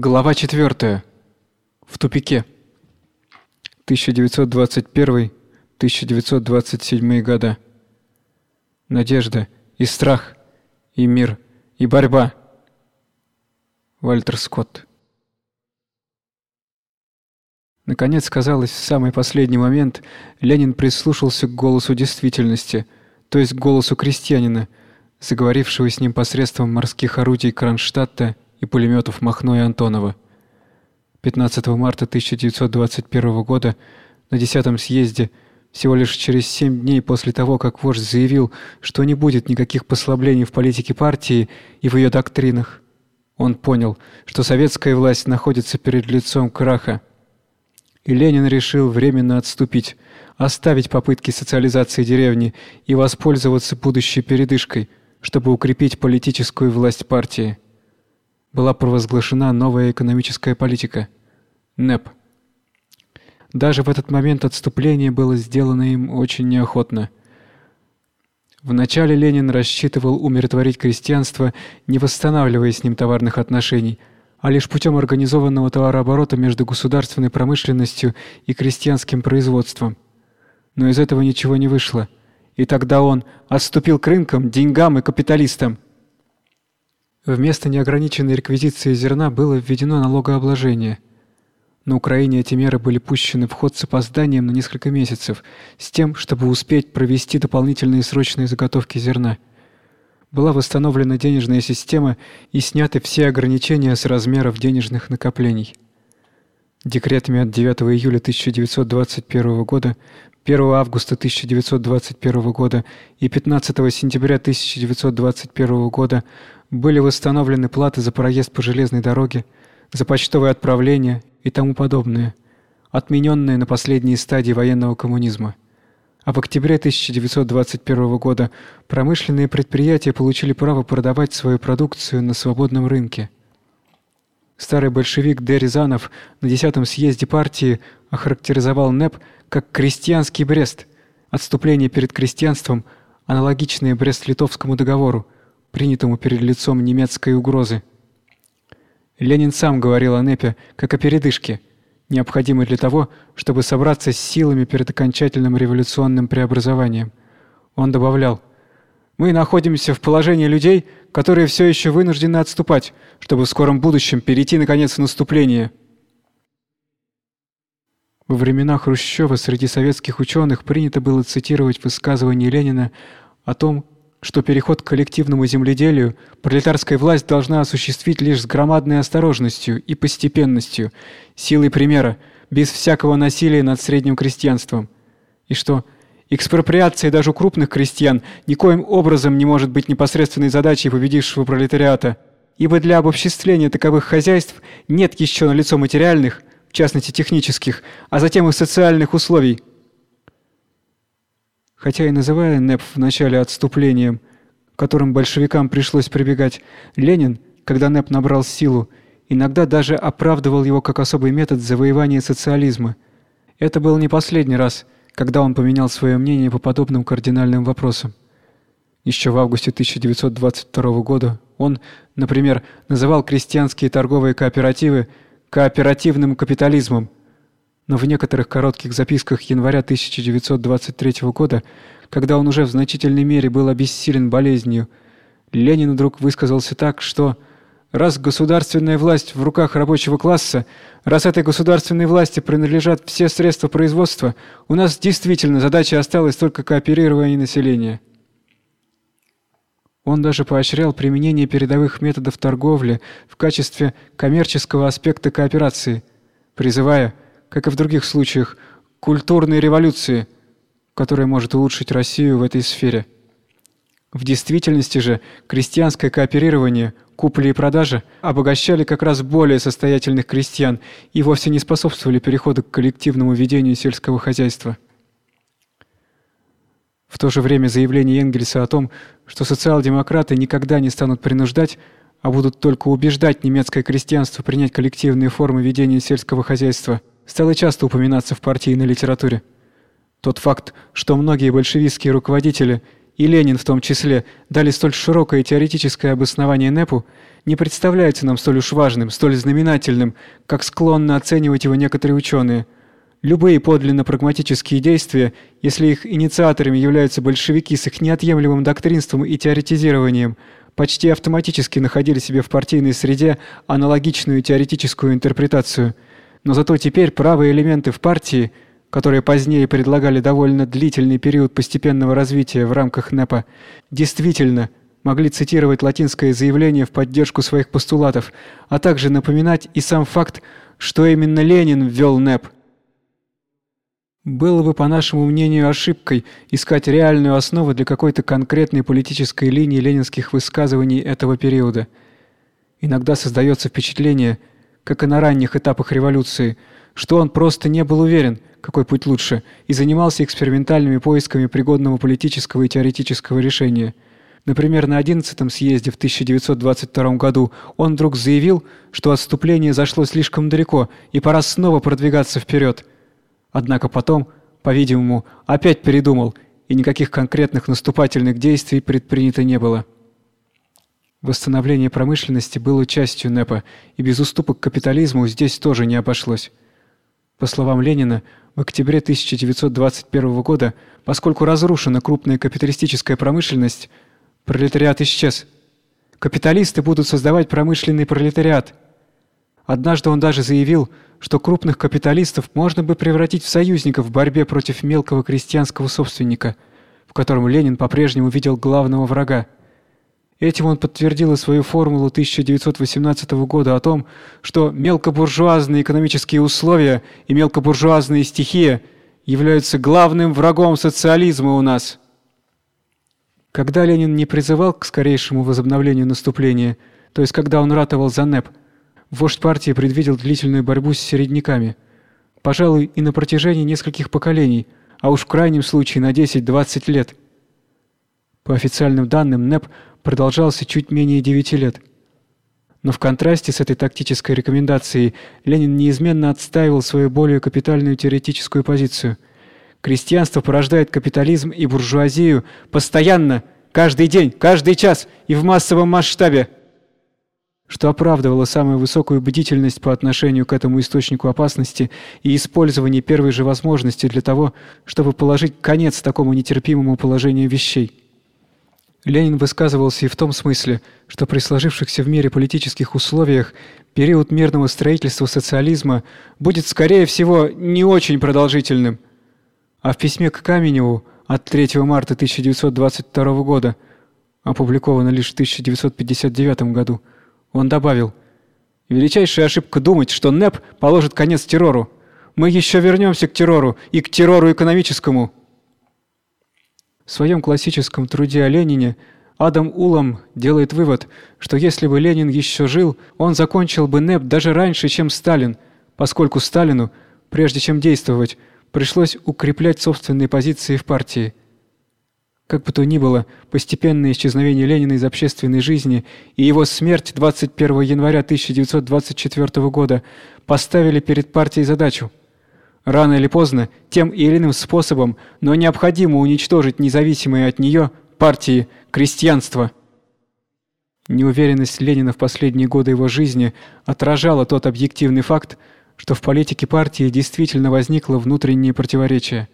Глава 4. В тупике. 1921-1927 года. Надежда и страх, и мир, и борьба. Вальтер Скотт. Наконец, казалось, в самый последний момент Ленин прислушался к голосу действительности, то есть к голосу крестьянина, заговорившего с ним посредством морских орудий Кронштадта и пулеметов Махно и Антонова. 15 марта 1921 года на 10-м съезде, всего лишь через 7 дней после того, как вождь заявил, что не будет никаких послаблений в политике партии и в ее доктринах, он понял, что советская власть находится перед лицом краха. И Ленин решил временно отступить, оставить попытки социализации деревни и воспользоваться будущей передышкой, чтобы укрепить политическую власть партии была провозглашена новая экономическая политика НЭП. Даже в этот момент отступление было сделано им очень неохотно. Вначале Ленин рассчитывал умиротворить крестьянство, не восстанавливая с ним товарных отношений, а лишь путем организованного товарооборота между государственной промышленностью и крестьянским производством. Но из этого ничего не вышло. И тогда он отступил к рынкам, деньгам и капиталистам. Вместо неограниченной реквизиции зерна было введено налогообложение. На Украине эти меры были пущены в ход с опозданием на несколько месяцев, с тем, чтобы успеть провести дополнительные срочные заготовки зерна. Была восстановлена денежная система и сняты все ограничения с размеров денежных накоплений. Декретами от 9 июля 1921 года 1 августа 1921 года и 15 сентября 1921 года были восстановлены платы за проезд по железной дороге, за почтовые отправления и тому подобное, отмененные на последней стадии военного коммунизма. А в октябре 1921 года промышленные предприятия получили право продавать свою продукцию на свободном рынке. Старый большевик Д. Рязанов на 10-м съезде партии охарактеризовал НЭП как крестьянский Брест, отступление перед крестьянством, аналогичное Брест-Литовскому договору, принятому перед лицом немецкой угрозы. Ленин сам говорил о НЭПе как о передышке, необходимой для того, чтобы собраться с силами перед окончательным революционным преобразованием. Он добавлял: "Мы находимся в положении людей, которые все еще вынуждены отступать, чтобы в скором будущем перейти наконец в наступление". Во времена Хрущева среди советских ученых принято было цитировать высказывание Ленина о том, что переход к коллективному земледелию пролетарская власть должна осуществить лишь с громадной осторожностью и постепенностью, силой примера, без всякого насилия над средним крестьянством. И что экспроприация даже у крупных крестьян никоим образом не может быть непосредственной задачей победившего пролетариата, ибо для обобществления таковых хозяйств нет еще на лицо материальных, в частности технических, а затем и социальных условий, хотя и называя НЭП вначале отступлением, к которым большевикам пришлось прибегать, Ленин, когда НЭП набрал силу, иногда даже оправдывал его как особый метод завоевания социализма. Это был не последний раз, когда он поменял свое мнение по подобным кардинальным вопросам. Еще в августе 1922 года он, например, называл крестьянские торговые кооперативы кооперативным капитализмом, но в некоторых коротких записках января 1923 года, когда он уже в значительной мере был обессилен болезнью, Ленин вдруг высказался так, что раз государственная власть в руках рабочего класса, раз этой государственной власти принадлежат все средства производства, у нас действительно задача осталась только кооперирование населения. Он даже поощрял применение передовых методов торговли в качестве коммерческого аспекта кооперации, призывая как и в других случаях, культурной революции, которая может улучшить Россию в этой сфере. В действительности же крестьянское кооперирование, купли и продажа обогащали как раз более состоятельных крестьян и вовсе не способствовали переходу к коллективному ведению сельского хозяйства. В то же время заявление Энгельса о том, что социал-демократы никогда не станут принуждать, а будут только убеждать немецкое крестьянство принять коллективные формы ведения сельского хозяйства – стало часто упоминаться в партийной литературе. Тот факт, что многие большевистские руководители и Ленин в том числе дали столь широкое теоретическое обоснование НЭПу, не представляется нам столь уж важным, столь знаменательным, как склонны оценивать его некоторые ученые. Любые подлинно прагматические действия, если их инициаторами являются большевики с их неотъемлемым доктринством и теоретизированием, почти автоматически находили себе в партийной среде аналогичную теоретическую интерпретацию. Но зато теперь правые элементы в партии – которые позднее предлагали довольно длительный период постепенного развития в рамках НЭПа, действительно могли цитировать латинское заявление в поддержку своих постулатов, а также напоминать и сам факт, что именно Ленин ввел НЭП. Было бы, по нашему мнению, ошибкой искать реальную основу для какой-то конкретной политической линии ленинских высказываний этого периода. Иногда создается впечатление, как и на ранних этапах революции, что он просто не был уверен, какой путь лучше, и занимался экспериментальными поисками пригодного политического и теоретического решения. Например, на 11-м съезде в 1922 году он вдруг заявил, что отступление зашло слишком далеко и пора снова продвигаться вперед. Однако потом, по-видимому, опять передумал, и никаких конкретных наступательных действий предпринято не было. Восстановление промышленности было частью НЭПа, и без уступок капитализму здесь тоже не обошлось. По словам Ленина, в октябре 1921 года, поскольку разрушена крупная капиталистическая промышленность, пролетариат исчез. Капиталисты будут создавать промышленный пролетариат. Однажды он даже заявил, что крупных капиталистов можно бы превратить в союзников в борьбе против мелкого крестьянского собственника, в котором Ленин по-прежнему видел главного врага. Этим он подтвердил свою формулу 1918 года о том, что мелкобуржуазные экономические условия и мелкобуржуазные стихия являются главным врагом социализма у нас. Когда Ленин не призывал к скорейшему возобновлению наступления, то есть когда он ратовал за НЭП, вождь партии предвидел длительную борьбу с середняками. Пожалуй, и на протяжении нескольких поколений, а уж в крайнем случае на 10-20 лет. По официальным данным, НЭП продолжался чуть менее 9 лет. Но в контрасте с этой тактической рекомендацией Ленин неизменно отстаивал свою более капитальную теоретическую позицию. Крестьянство порождает капитализм и буржуазию постоянно, каждый день, каждый час и в массовом масштабе что оправдывало самую высокую бдительность по отношению к этому источнику опасности и использование первой же возможности для того, чтобы положить конец такому нетерпимому положению вещей. Ленин высказывался и в том смысле, что при сложившихся в мире политических условиях период мирного строительства социализма будет скорее всего не очень продолжительным. А в письме к Каменеву от 3 марта 1922 года, опубликовано лишь в 1959 году, он добавил: "Величайшая ошибка думать, что НЭП положит конец террору. Мы еще вернемся к террору и к террору экономическому". В своем классическом труде о Ленине Адам Улам делает вывод, что если бы Ленин еще жил, он закончил бы НЭП даже раньше, чем Сталин, поскольку Сталину, прежде чем действовать, пришлось укреплять собственные позиции в партии. Как бы то ни было, постепенное исчезновение Ленина из общественной жизни и его смерть 21 января 1924 года поставили перед партией задачу Рано или поздно, тем или иным способом, но необходимо уничтожить независимые от нее партии крестьянства. Неуверенность Ленина в последние годы его жизни отражала тот объективный факт, что в политике партии действительно возникло внутреннее противоречие.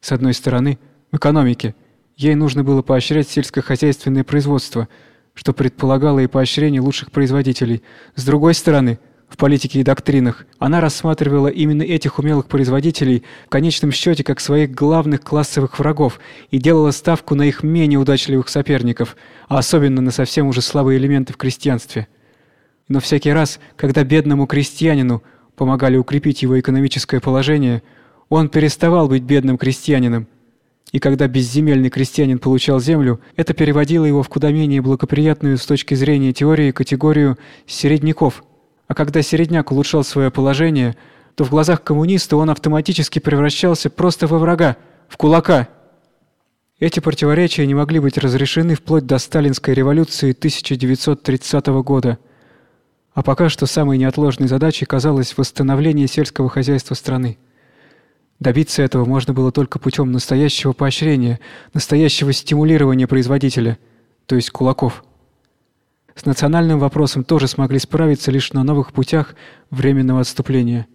С одной стороны, в экономике ей нужно было поощрять сельскохозяйственное производство, что предполагало и поощрение лучших производителей. С другой стороны, в политике и доктринах, она рассматривала именно этих умелых производителей в конечном счете как своих главных классовых врагов и делала ставку на их менее удачливых соперников, а особенно на совсем уже слабые элементы в крестьянстве. Но всякий раз, когда бедному крестьянину помогали укрепить его экономическое положение, он переставал быть бедным крестьянином. И когда безземельный крестьянин получал землю, это переводило его в куда менее благоприятную с точки зрения теории категорию середняков – а когда середняк улучшал свое положение, то в глазах коммуниста он автоматически превращался просто во врага, в кулака. Эти противоречия не могли быть разрешены вплоть до сталинской революции 1930 года. А пока что самой неотложной задачей казалось восстановление сельского хозяйства страны. Добиться этого можно было только путем настоящего поощрения, настоящего стимулирования производителя, то есть кулаков. С национальным вопросом тоже смогли справиться лишь на новых путях временного отступления.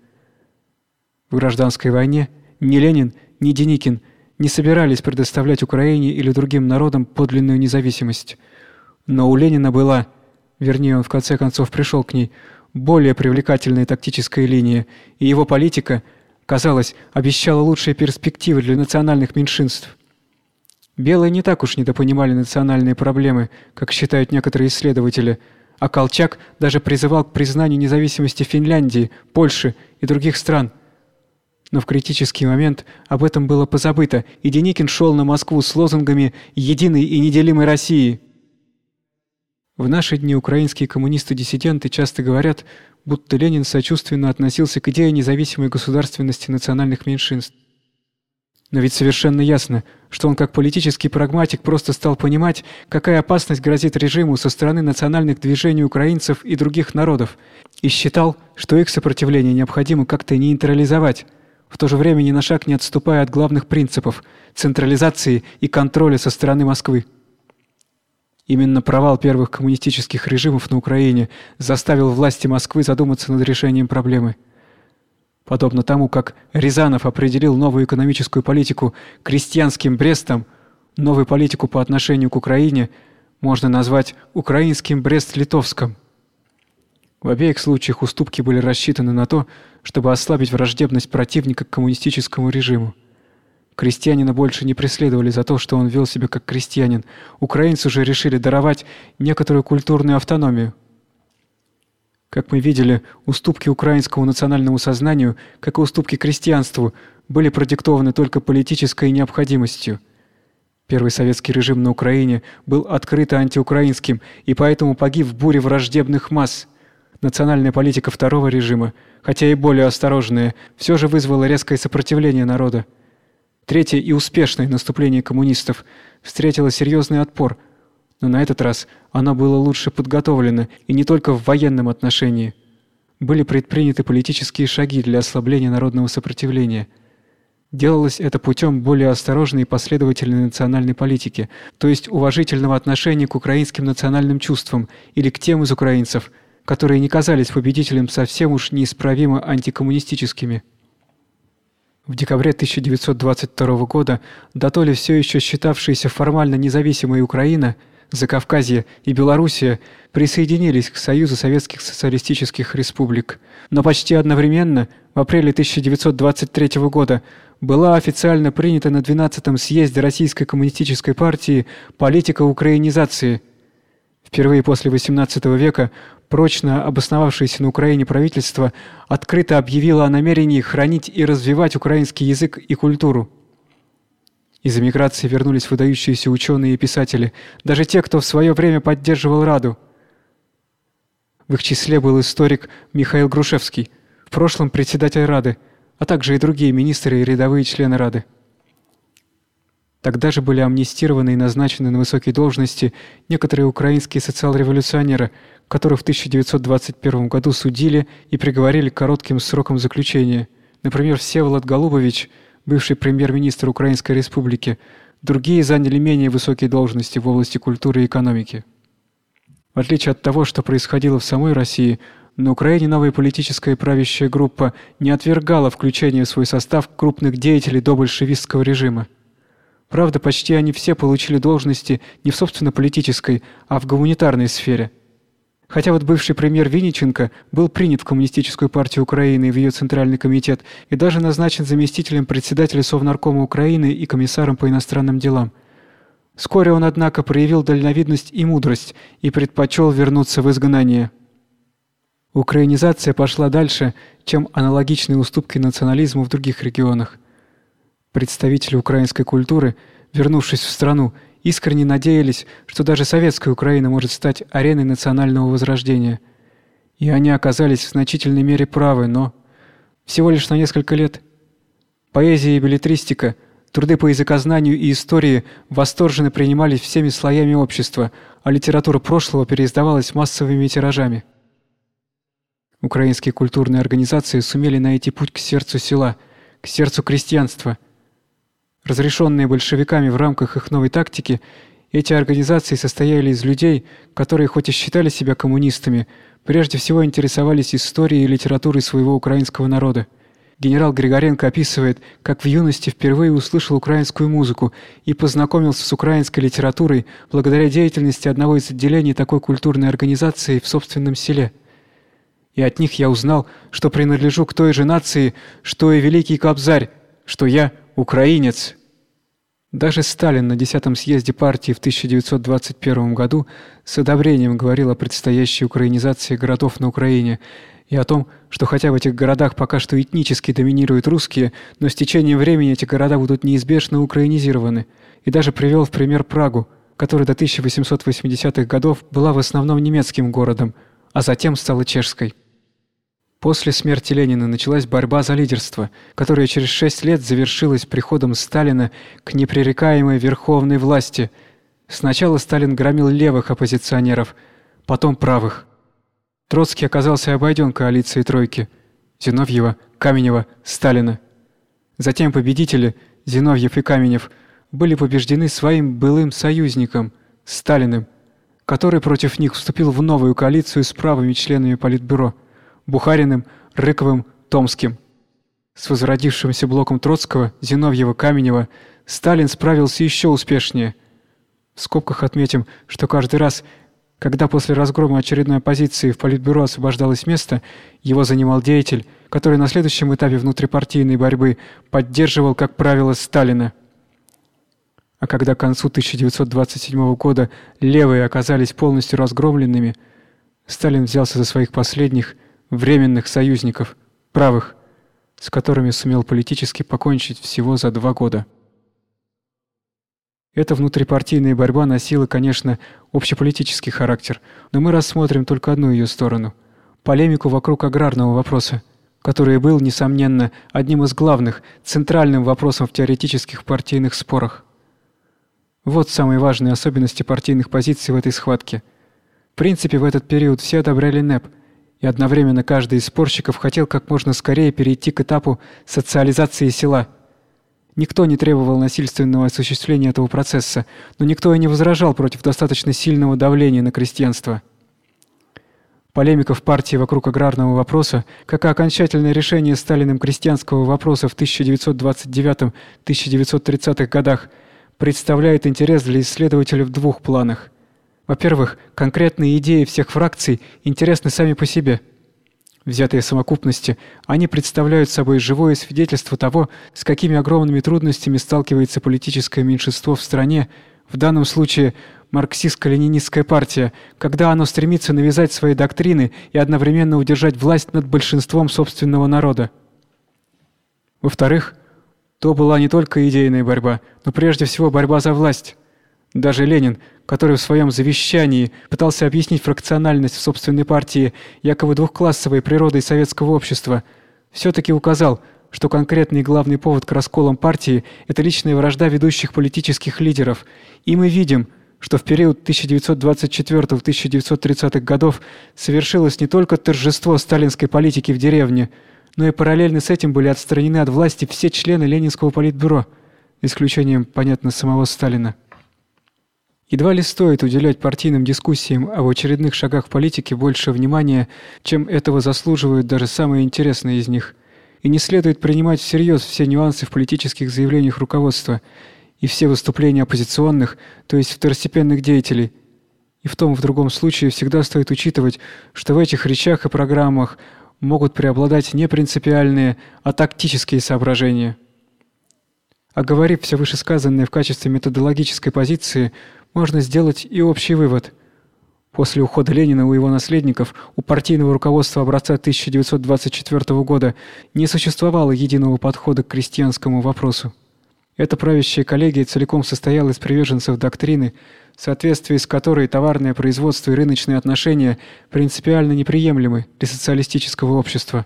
В гражданской войне ни Ленин, ни Деникин не собирались предоставлять Украине или другим народам подлинную независимость. Но у Ленина была, вернее, он в конце концов пришел к ней, более привлекательная тактическая линия, и его политика, казалось, обещала лучшие перспективы для национальных меньшинств. Белые не так уж недопонимали национальные проблемы, как считают некоторые исследователи, а Колчак даже призывал к признанию независимости Финляндии, Польши и других стран. Но в критический момент об этом было позабыто, и Деникин шел на Москву с лозунгами «Единой и неделимой России». В наши дни украинские коммунисты-диссиденты часто говорят, будто Ленин сочувственно относился к идее независимой государственности национальных меньшинств. Но ведь совершенно ясно, что он как политический прагматик просто стал понимать, какая опасность грозит режиму со стороны национальных движений украинцев и других народов, и считал, что их сопротивление необходимо как-то нейтрализовать, в то же время ни на шаг не отступая от главных принципов централизации и контроля со стороны Москвы. Именно провал первых коммунистических режимов на Украине заставил власти Москвы задуматься над решением проблемы – подобно тому, как Рязанов определил новую экономическую политику крестьянским Брестом, новую политику по отношению к Украине можно назвать украинским Брест-Литовском. В обеих случаях уступки были рассчитаны на то, чтобы ослабить враждебность противника к коммунистическому режиму. Крестьянина больше не преследовали за то, что он вел себя как крестьянин. Украинцы же решили даровать некоторую культурную автономию. Как мы видели, уступки украинскому национальному сознанию, как и уступки крестьянству, были продиктованы только политической необходимостью. Первый советский режим на Украине был открыто антиукраинским и поэтому погиб в буре враждебных масс. Национальная политика второго режима, хотя и более осторожная, все же вызвала резкое сопротивление народа. Третье и успешное наступление коммунистов встретило серьезный отпор – но на этот раз оно было лучше подготовлено и не только в военном отношении. Были предприняты политические шаги для ослабления народного сопротивления. Делалось это путем более осторожной и последовательной национальной политики, то есть уважительного отношения к украинским национальным чувствам или к тем из украинцев, которые не казались победителям совсем уж неисправимо антикоммунистическими. В декабре 1922 года дотоле все еще считавшаяся формально независимой Украина – Закавказье и Белоруссия присоединились к Союзу Советских Социалистических Республик. Но почти одновременно, в апреле 1923 года, была официально принята на 12-м съезде Российской коммунистической партии политика украинизации. Впервые после XVIII века прочно обосновавшееся на Украине правительство открыто объявило о намерении хранить и развивать украинский язык и культуру. Из эмиграции вернулись выдающиеся ученые и писатели, даже те, кто в свое время поддерживал Раду. В их числе был историк Михаил Грушевский, в прошлом председатель Рады, а также и другие министры и рядовые члены Рады. Тогда же были амнистированы и назначены на высокие должности некоторые украинские социал-революционеры, которых в 1921 году судили и приговорили к коротким срокам заключения. Например, Всеволод Голубович – бывший премьер-министр Украинской Республики, другие заняли менее высокие должности в области культуры и экономики. В отличие от того, что происходило в самой России, на Украине новая политическая правящая группа не отвергала включение в свой состав крупных деятелей добольшевистского режима. Правда, почти они все получили должности не в собственно политической, а в гуманитарной сфере – Хотя вот бывший премьер Винниченко был принят в Коммунистическую партию Украины и в ее Центральный комитет и даже назначен заместителем председателя Совнаркома Украины и комиссаром по иностранным делам. Вскоре он, однако, проявил дальновидность и мудрость и предпочел вернуться в изгнание. Украинизация пошла дальше, чем аналогичные уступки национализму в других регионах. Представители украинской культуры, вернувшись в страну, искренне надеялись, что даже советская Украина может стать ареной национального возрождения. И они оказались в значительной мере правы, но всего лишь на несколько лет. Поэзия и беллетристика, труды по языкознанию и истории восторженно принимались всеми слоями общества, а литература прошлого переиздавалась массовыми тиражами. Украинские культурные организации сумели найти путь к сердцу села, к сердцу крестьянства. Разрешенные большевиками в рамках их новой тактики, эти организации состояли из людей, которые хоть и считали себя коммунистами, прежде всего интересовались историей и литературой своего украинского народа. Генерал Григоренко описывает, как в юности впервые услышал украинскую музыку и познакомился с украинской литературой благодаря деятельности одного из отделений такой культурной организации в собственном селе. И от них я узнал, что принадлежу к той же нации, что и великий Кобзарь, что я украинец. Даже Сталин на 10-м съезде партии в 1921 году с одобрением говорил о предстоящей украинизации городов на Украине и о том, что хотя в этих городах пока что этнически доминируют русские, но с течением времени эти города будут неизбежно украинизированы, и даже привел в пример Прагу, которая до 1880-х годов была в основном немецким городом, а затем стала чешской. После смерти Ленина началась борьба за лидерство, которая через шесть лет завершилась приходом Сталина к непререкаемой верховной власти. Сначала Сталин громил левых оппозиционеров, потом правых. Троцкий оказался обойден коалицией тройки: Зиновьева, Каменева, Сталина. Затем победители Зиновьев и Каменев были побеждены своим былым союзником Сталиным, который против них вступил в новую коалицию с правыми членами политбюро. Бухариным, Рыковым, Томским. С возродившимся блоком Троцкого, Зиновьева, Каменева Сталин справился еще успешнее. В скобках отметим, что каждый раз, когда после разгрома очередной оппозиции в политбюро освобождалось место, его занимал деятель, который на следующем этапе внутрипартийной борьбы поддерживал, как правило, Сталина. А когда к концу 1927 года левые оказались полностью разгромленными, Сталин взялся за своих последних – временных союзников, правых, с которыми сумел политически покончить всего за два года. Эта внутрипартийная борьба носила, конечно, общеполитический характер, но мы рассмотрим только одну ее сторону полемику вокруг аграрного вопроса, который был несомненно одним из главных, центральным вопросом в теоретических партийных спорах. Вот самые важные особенности партийных позиций в этой схватке. В принципе, в этот период все одобряли НЭП, и одновременно каждый из спорщиков хотел как можно скорее перейти к этапу социализации села. Никто не требовал насильственного осуществления этого процесса, но никто и не возражал против достаточно сильного давления на крестьянство. Полемика в партии вокруг аграрного вопроса, как и окончательное решение Сталиным крестьянского вопроса в 1929-1930-х годах, представляет интерес для исследователей в двух планах – во-первых, конкретные идеи всех фракций интересны сами по себе. Взятые в совокупности, они представляют собой живое свидетельство того, с какими огромными трудностями сталкивается политическое меньшинство в стране, в данном случае марксистско-ленинистская партия, когда оно стремится навязать свои доктрины и одновременно удержать власть над большинством собственного народа. Во-вторых, то была не только идейная борьба, но прежде всего борьба за власть. Даже Ленин, который в своем завещании пытался объяснить фракциональность в собственной партии якобы двухклассовой природой советского общества, все таки указал, что конкретный главный повод к расколам партии это личная вражда ведущих политических лидеров. И мы видим, что в период 1924-1930-х годов совершилось не только торжество сталинской политики в деревне, но и параллельно с этим были отстранены от власти все члены Ленинского политбюро, исключением, понятно, самого Сталина. Едва ли стоит уделять партийным дискуссиям об очередных шагах в политике больше внимания, чем этого заслуживают даже самые интересные из них. И не следует принимать всерьез все нюансы в политических заявлениях руководства и все выступления оппозиционных, то есть второстепенных деятелей. И в том и в другом случае всегда стоит учитывать, что в этих речах и программах могут преобладать не принципиальные, а тактические соображения. Оговорив все вышесказанное в качестве методологической позиции, можно сделать и общий вывод. После ухода Ленина у его наследников, у партийного руководства образца 1924 года не существовало единого подхода к крестьянскому вопросу. Эта правящая коллегия целиком состояла из приверженцев доктрины, в соответствии с которой товарное производство и рыночные отношения принципиально неприемлемы для социалистического общества.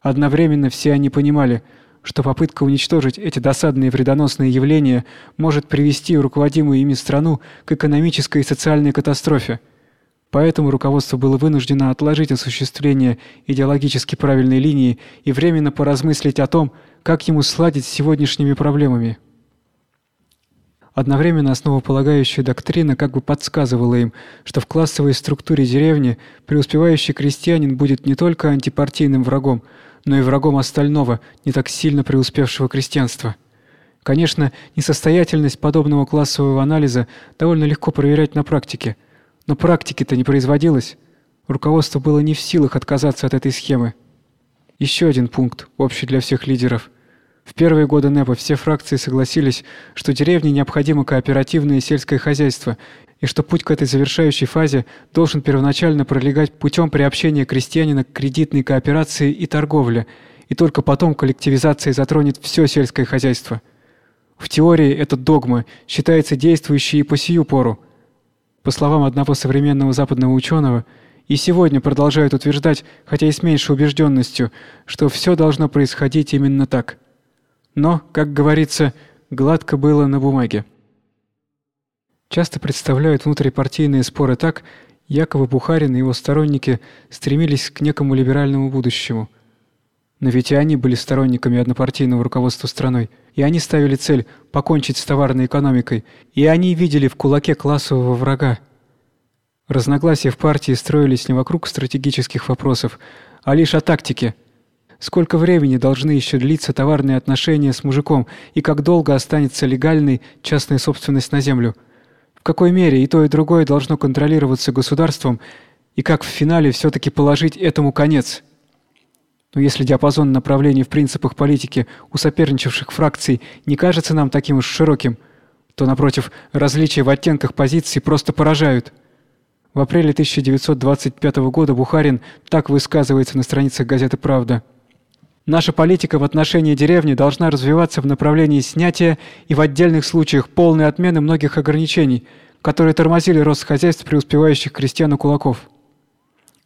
Одновременно все они понимали – что попытка уничтожить эти досадные вредоносные явления может привести руководимую ими страну к экономической и социальной катастрофе. Поэтому руководство было вынуждено отложить осуществление идеологически правильной линии и временно поразмыслить о том, как ему сладить с сегодняшними проблемами. Одновременно основополагающая доктрина как бы подсказывала им, что в классовой структуре деревни преуспевающий крестьянин будет не только антипартийным врагом, но и врагом остального, не так сильно преуспевшего крестьянства. Конечно, несостоятельность подобного классового анализа довольно легко проверять на практике, но практики-то не производилось. Руководство было не в силах отказаться от этой схемы. Еще один пункт, общий для всех лидеров – в первые годы НЭПа все фракции согласились, что деревне необходимо кооперативное сельское хозяйство и что путь к этой завершающей фазе должен первоначально пролегать путем приобщения крестьянина к кредитной кооперации и торговле, и только потом коллективизация затронет все сельское хозяйство. В теории эта догма считается действующей и по сию пору. По словам одного современного западного ученого, и сегодня продолжают утверждать, хотя и с меньшей убежденностью, что все должно происходить именно так. Но, как говорится, гладко было на бумаге. Часто представляют внутрипартийные споры так, якобы Бухарин и его сторонники стремились к некому либеральному будущему. Но ведь и они были сторонниками однопартийного руководства страной, и они ставили цель покончить с товарной экономикой, и они видели в кулаке классового врага. Разногласия в партии строились не вокруг стратегических вопросов, а лишь о тактике – Сколько времени должны еще длиться товарные отношения с мужиком и как долго останется легальной частная собственность на землю? Какой мере и то, и другое должно контролироваться государством и как в финале все таки положить этому конец? Но если диапазон направлений в принципах политики у соперничавших фракций не кажется нам таким уж широким, то напротив, различия в оттенках позиций просто поражают. В апреле 1925 года Бухарин так высказывается на страницах газеты Правда. Наша политика в отношении деревни должна развиваться в направлении снятия и в отдельных случаях полной отмены многих ограничений, которые тормозили рост хозяйств преуспевающих крестьян и кулаков.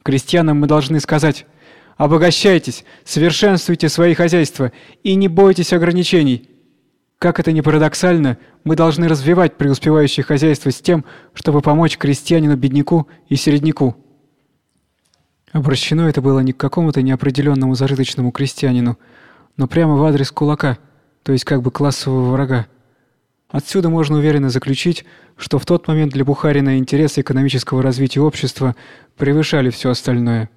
Крестьянам мы должны сказать: обогащайтесь, совершенствуйте свои хозяйства и не бойтесь ограничений. Как это ни парадоксально, мы должны развивать преуспевающие хозяйства с тем, чтобы помочь крестьянину-бедняку и середняку. Обращено это было не к какому-то неопределенному зажиточному крестьянину, но прямо в адрес кулака, то есть как бы классового врага. Отсюда можно уверенно заключить, что в тот момент для Бухарина интересы экономического развития общества превышали все остальное.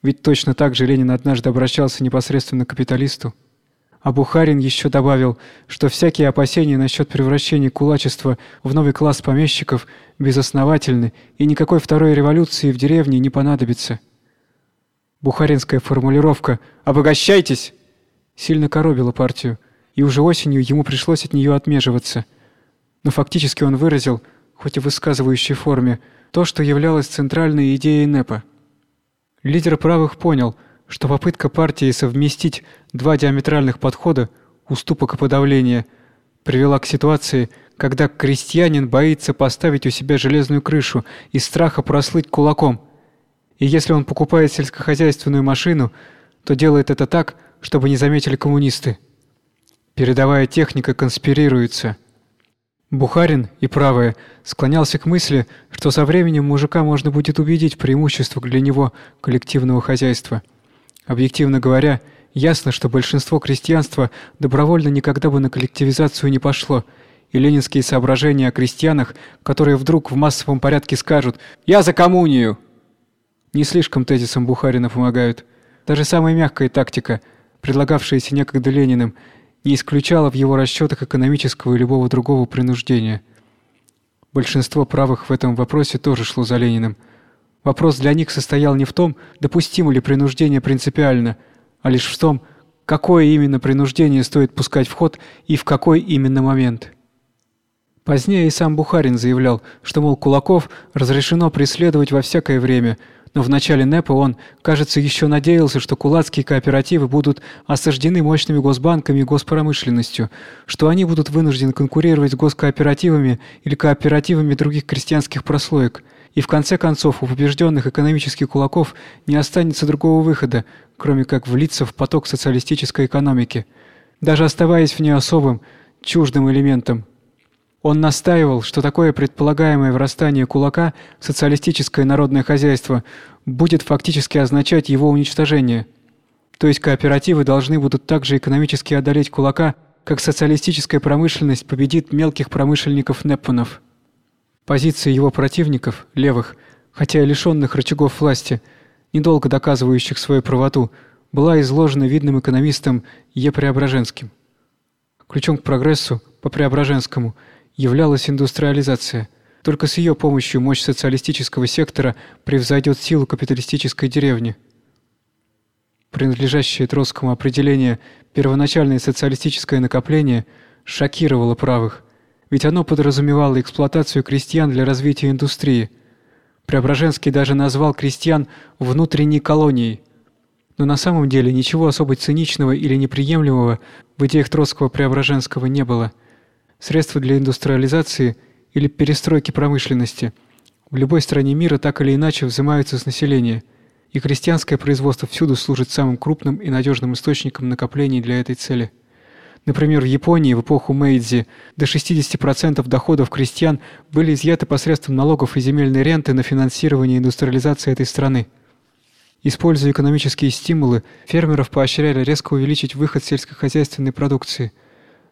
Ведь точно так же Ленин однажды обращался непосредственно к капиталисту. А Бухарин еще добавил, что всякие опасения насчет превращения кулачества в новый класс помещиков безосновательны, и никакой второй революции в деревне не понадобится. Бухаринская формулировка «обогащайтесь» сильно коробила партию, и уже осенью ему пришлось от нее отмеживаться. Но фактически он выразил, хоть и в высказывающей форме, то, что являлось центральной идеей НЭПа. Лидер правых понял – что попытка партии совместить два диаметральных подхода уступок и подавления привела к ситуации, когда крестьянин боится поставить у себя железную крышу из страха прослыть кулаком. И если он покупает сельскохозяйственную машину, то делает это так, чтобы не заметили коммунисты. Передовая техника конспирируется. Бухарин и правые склонялся к мысли, что со временем мужика можно будет убедить в преимуществах для него коллективного хозяйства. Объективно говоря, ясно, что большинство крестьянства добровольно никогда бы на коллективизацию не пошло, и ленинские соображения о крестьянах, которые вдруг в массовом порядке скажут «Я за коммунию!» не слишком тезисам Бухарина помогают. Даже самая мягкая тактика, предлагавшаяся некогда Лениным, не исключала в его расчетах экономического и любого другого принуждения. Большинство правых в этом вопросе тоже шло за Лениным – Вопрос для них состоял не в том, допустимо ли принуждение принципиально, а лишь в том, какое именно принуждение стоит пускать в ход и в какой именно момент. Позднее и сам Бухарин заявлял, что мол Кулаков разрешено преследовать во всякое время, но в начале НЭПа он, кажется, еще надеялся, что кулацкие кооперативы будут осаждены мощными госбанками и госпромышленностью, что они будут вынуждены конкурировать с госкооперативами или кооперативами других крестьянских прослоек – и в конце концов у побежденных экономических кулаков не останется другого выхода, кроме как влиться в поток социалистической экономики, даже оставаясь в ней особым, чуждым элементом. Он настаивал, что такое предполагаемое врастание кулака в социалистическое народное хозяйство будет фактически означать его уничтожение. То есть кооперативы должны будут также экономически одолеть кулака, как социалистическая промышленность победит мелких промышленников-неппунов. Позиции его противников, левых, хотя и лишённых рычагов власти, недолго доказывающих свою правоту, была изложена видным экономистом Е. Преображенским. Ключом к прогрессу по Преображенскому являлась индустриализация. Только с ее помощью мощь социалистического сектора превзойдет силу капиталистической деревни. Принадлежащее Троцкому определение первоначальное социалистическое накопление шокировало правых, ведь оно подразумевало эксплуатацию крестьян для развития индустрии. Преображенский даже назвал крестьян внутренней колонией. Но на самом деле ничего особо циничного или неприемлемого в идеях Троцкого-Преображенского не было. Средства для индустриализации или перестройки промышленности в любой стране мира так или иначе взимаются с населения, и крестьянское производство всюду служит самым крупным и надежным источником накоплений для этой цели. Например, в Японии в эпоху Мэйдзи до 60% доходов крестьян были изъяты посредством налогов и земельной ренты на финансирование индустриализации этой страны. Используя экономические стимулы, фермеров поощряли резко увеличить выход сельскохозяйственной продукции.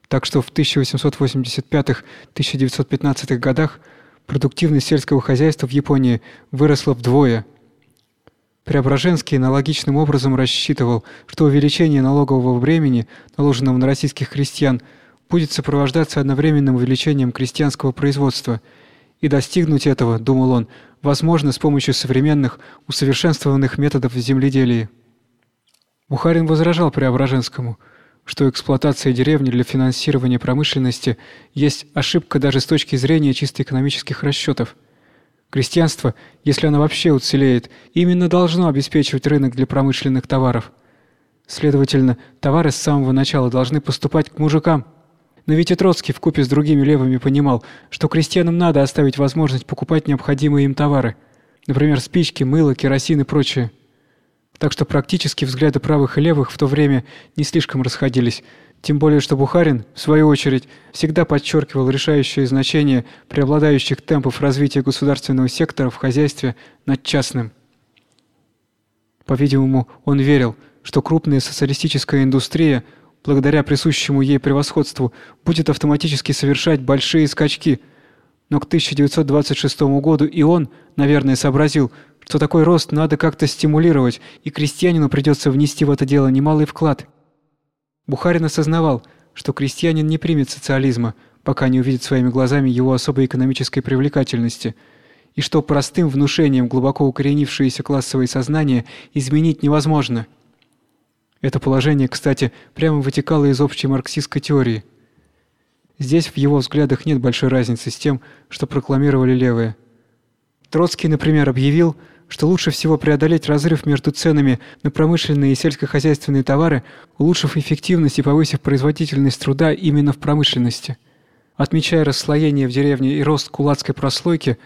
Так что в 1885-1915 годах продуктивность сельского хозяйства в Японии выросла вдвое – Преображенский аналогичным образом рассчитывал, что увеличение налогового бремени, наложенного на российских крестьян, будет сопровождаться одновременным увеличением крестьянского производства, и достигнуть этого, думал он, возможно с помощью современных, усовершенствованных методов в земледелии. Бухарин возражал Преображенскому, что эксплуатация деревни для финансирования промышленности есть ошибка даже с точки зрения чисто экономических расчетов. Крестьянство, если оно вообще уцелеет, именно должно обеспечивать рынок для промышленных товаров. Следовательно, товары с самого начала должны поступать к мужикам. Но ведь и Троцкий вкупе с другими левыми понимал, что крестьянам надо оставить возможность покупать необходимые им товары, например, спички, мыло, керосин и прочее. Так что практически взгляды правых и левых в то время не слишком расходились, тем более, что Бухарин, в свою очередь, всегда подчеркивал решающее значение преобладающих темпов развития государственного сектора в хозяйстве над частным. По-видимому, он верил, что крупная социалистическая индустрия, благодаря присущему ей превосходству, будет автоматически совершать большие скачки. Но к 1926 году и он, наверное, сообразил, что такой рост надо как-то стимулировать, и крестьянину придется внести в это дело немалый вклад. Бухарин осознавал, что крестьянин не примет социализма, пока не увидит своими глазами его особой экономической привлекательности, и что простым внушением глубоко укоренившееся классовое сознание изменить невозможно. Это положение, кстати, прямо вытекало из общей марксистской теории. Здесь в его взглядах нет большой разницы с тем, что прокламировали левые. Троцкий, например, объявил, что лучше всего преодолеть разрыв между ценами на промышленные и сельскохозяйственные товары, улучшив эффективность и повысив производительность труда именно в промышленности. Отмечая расслоение в деревне и рост кулацкой прослойки,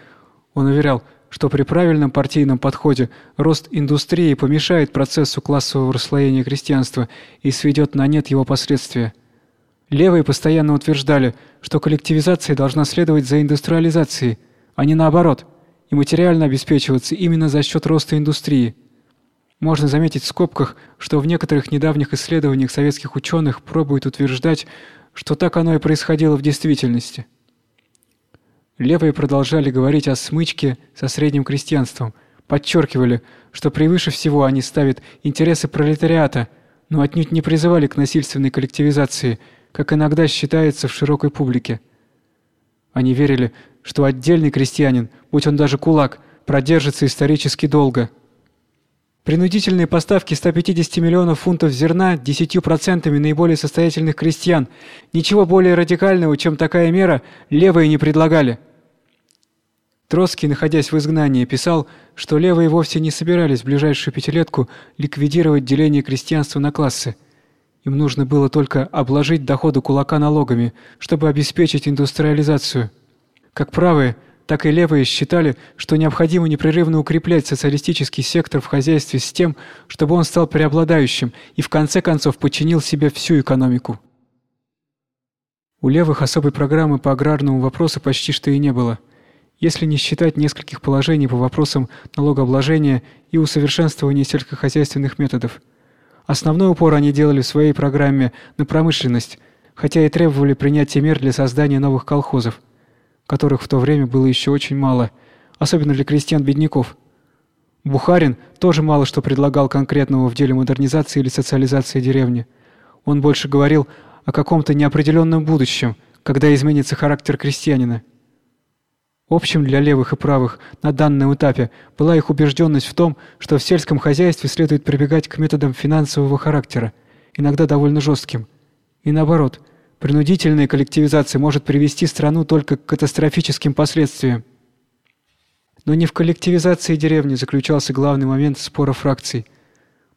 он уверял, что при правильном партийном подходе рост индустрии помешает процессу классового расслоения крестьянства и сведет на нет его последствия. Левые постоянно утверждали, что коллективизация должна следовать за индустриализацией, а не наоборот – и материально обеспечиваться именно за счет роста индустрии. Можно заметить в скобках, что в некоторых недавних исследованиях советских ученых пробуют утверждать, что так оно и происходило в действительности. Левые продолжали говорить о смычке со средним крестьянством, подчеркивали, что превыше всего они ставят интересы пролетариата, но отнюдь не призывали к насильственной коллективизации, как иногда считается в широкой публике. Они верили, что отдельный крестьянин, будь он даже кулак, продержится исторически долго. Принудительные поставки 150 миллионов фунтов зерна 10% наиболее состоятельных крестьян. Ничего более радикального, чем такая мера, левые не предлагали. Троцкий, находясь в изгнании, писал, что левые вовсе не собирались в ближайшую пятилетку ликвидировать деление крестьянства на классы. Им нужно было только обложить доходы кулака налогами, чтобы обеспечить индустриализацию. Как правые, так и левые считали, что необходимо непрерывно укреплять социалистический сектор в хозяйстве с тем, чтобы он стал преобладающим и в конце концов подчинил себе всю экономику. У левых особой программы по аграрному вопросу почти что и не было. Если не считать нескольких положений по вопросам налогообложения и усовершенствования сельскохозяйственных методов. Основной упор они делали в своей программе на промышленность, хотя и требовали принятия мер для создания новых колхозов, которых в то время было еще очень мало, особенно для крестьян-бедняков. Бухарин тоже мало что предлагал конкретного в деле модернизации или социализации деревни. Он больше говорил о каком-то неопределенном будущем, когда изменится характер крестьянина. Общим для левых и правых на данном этапе была их убежденность в том, что в сельском хозяйстве следует прибегать к методам финансового характера, иногда довольно жестким. И наоборот, принудительная коллективизация может привести страну только к катастрофическим последствиям. Но не в коллективизации деревни заключался главный момент спора фракций.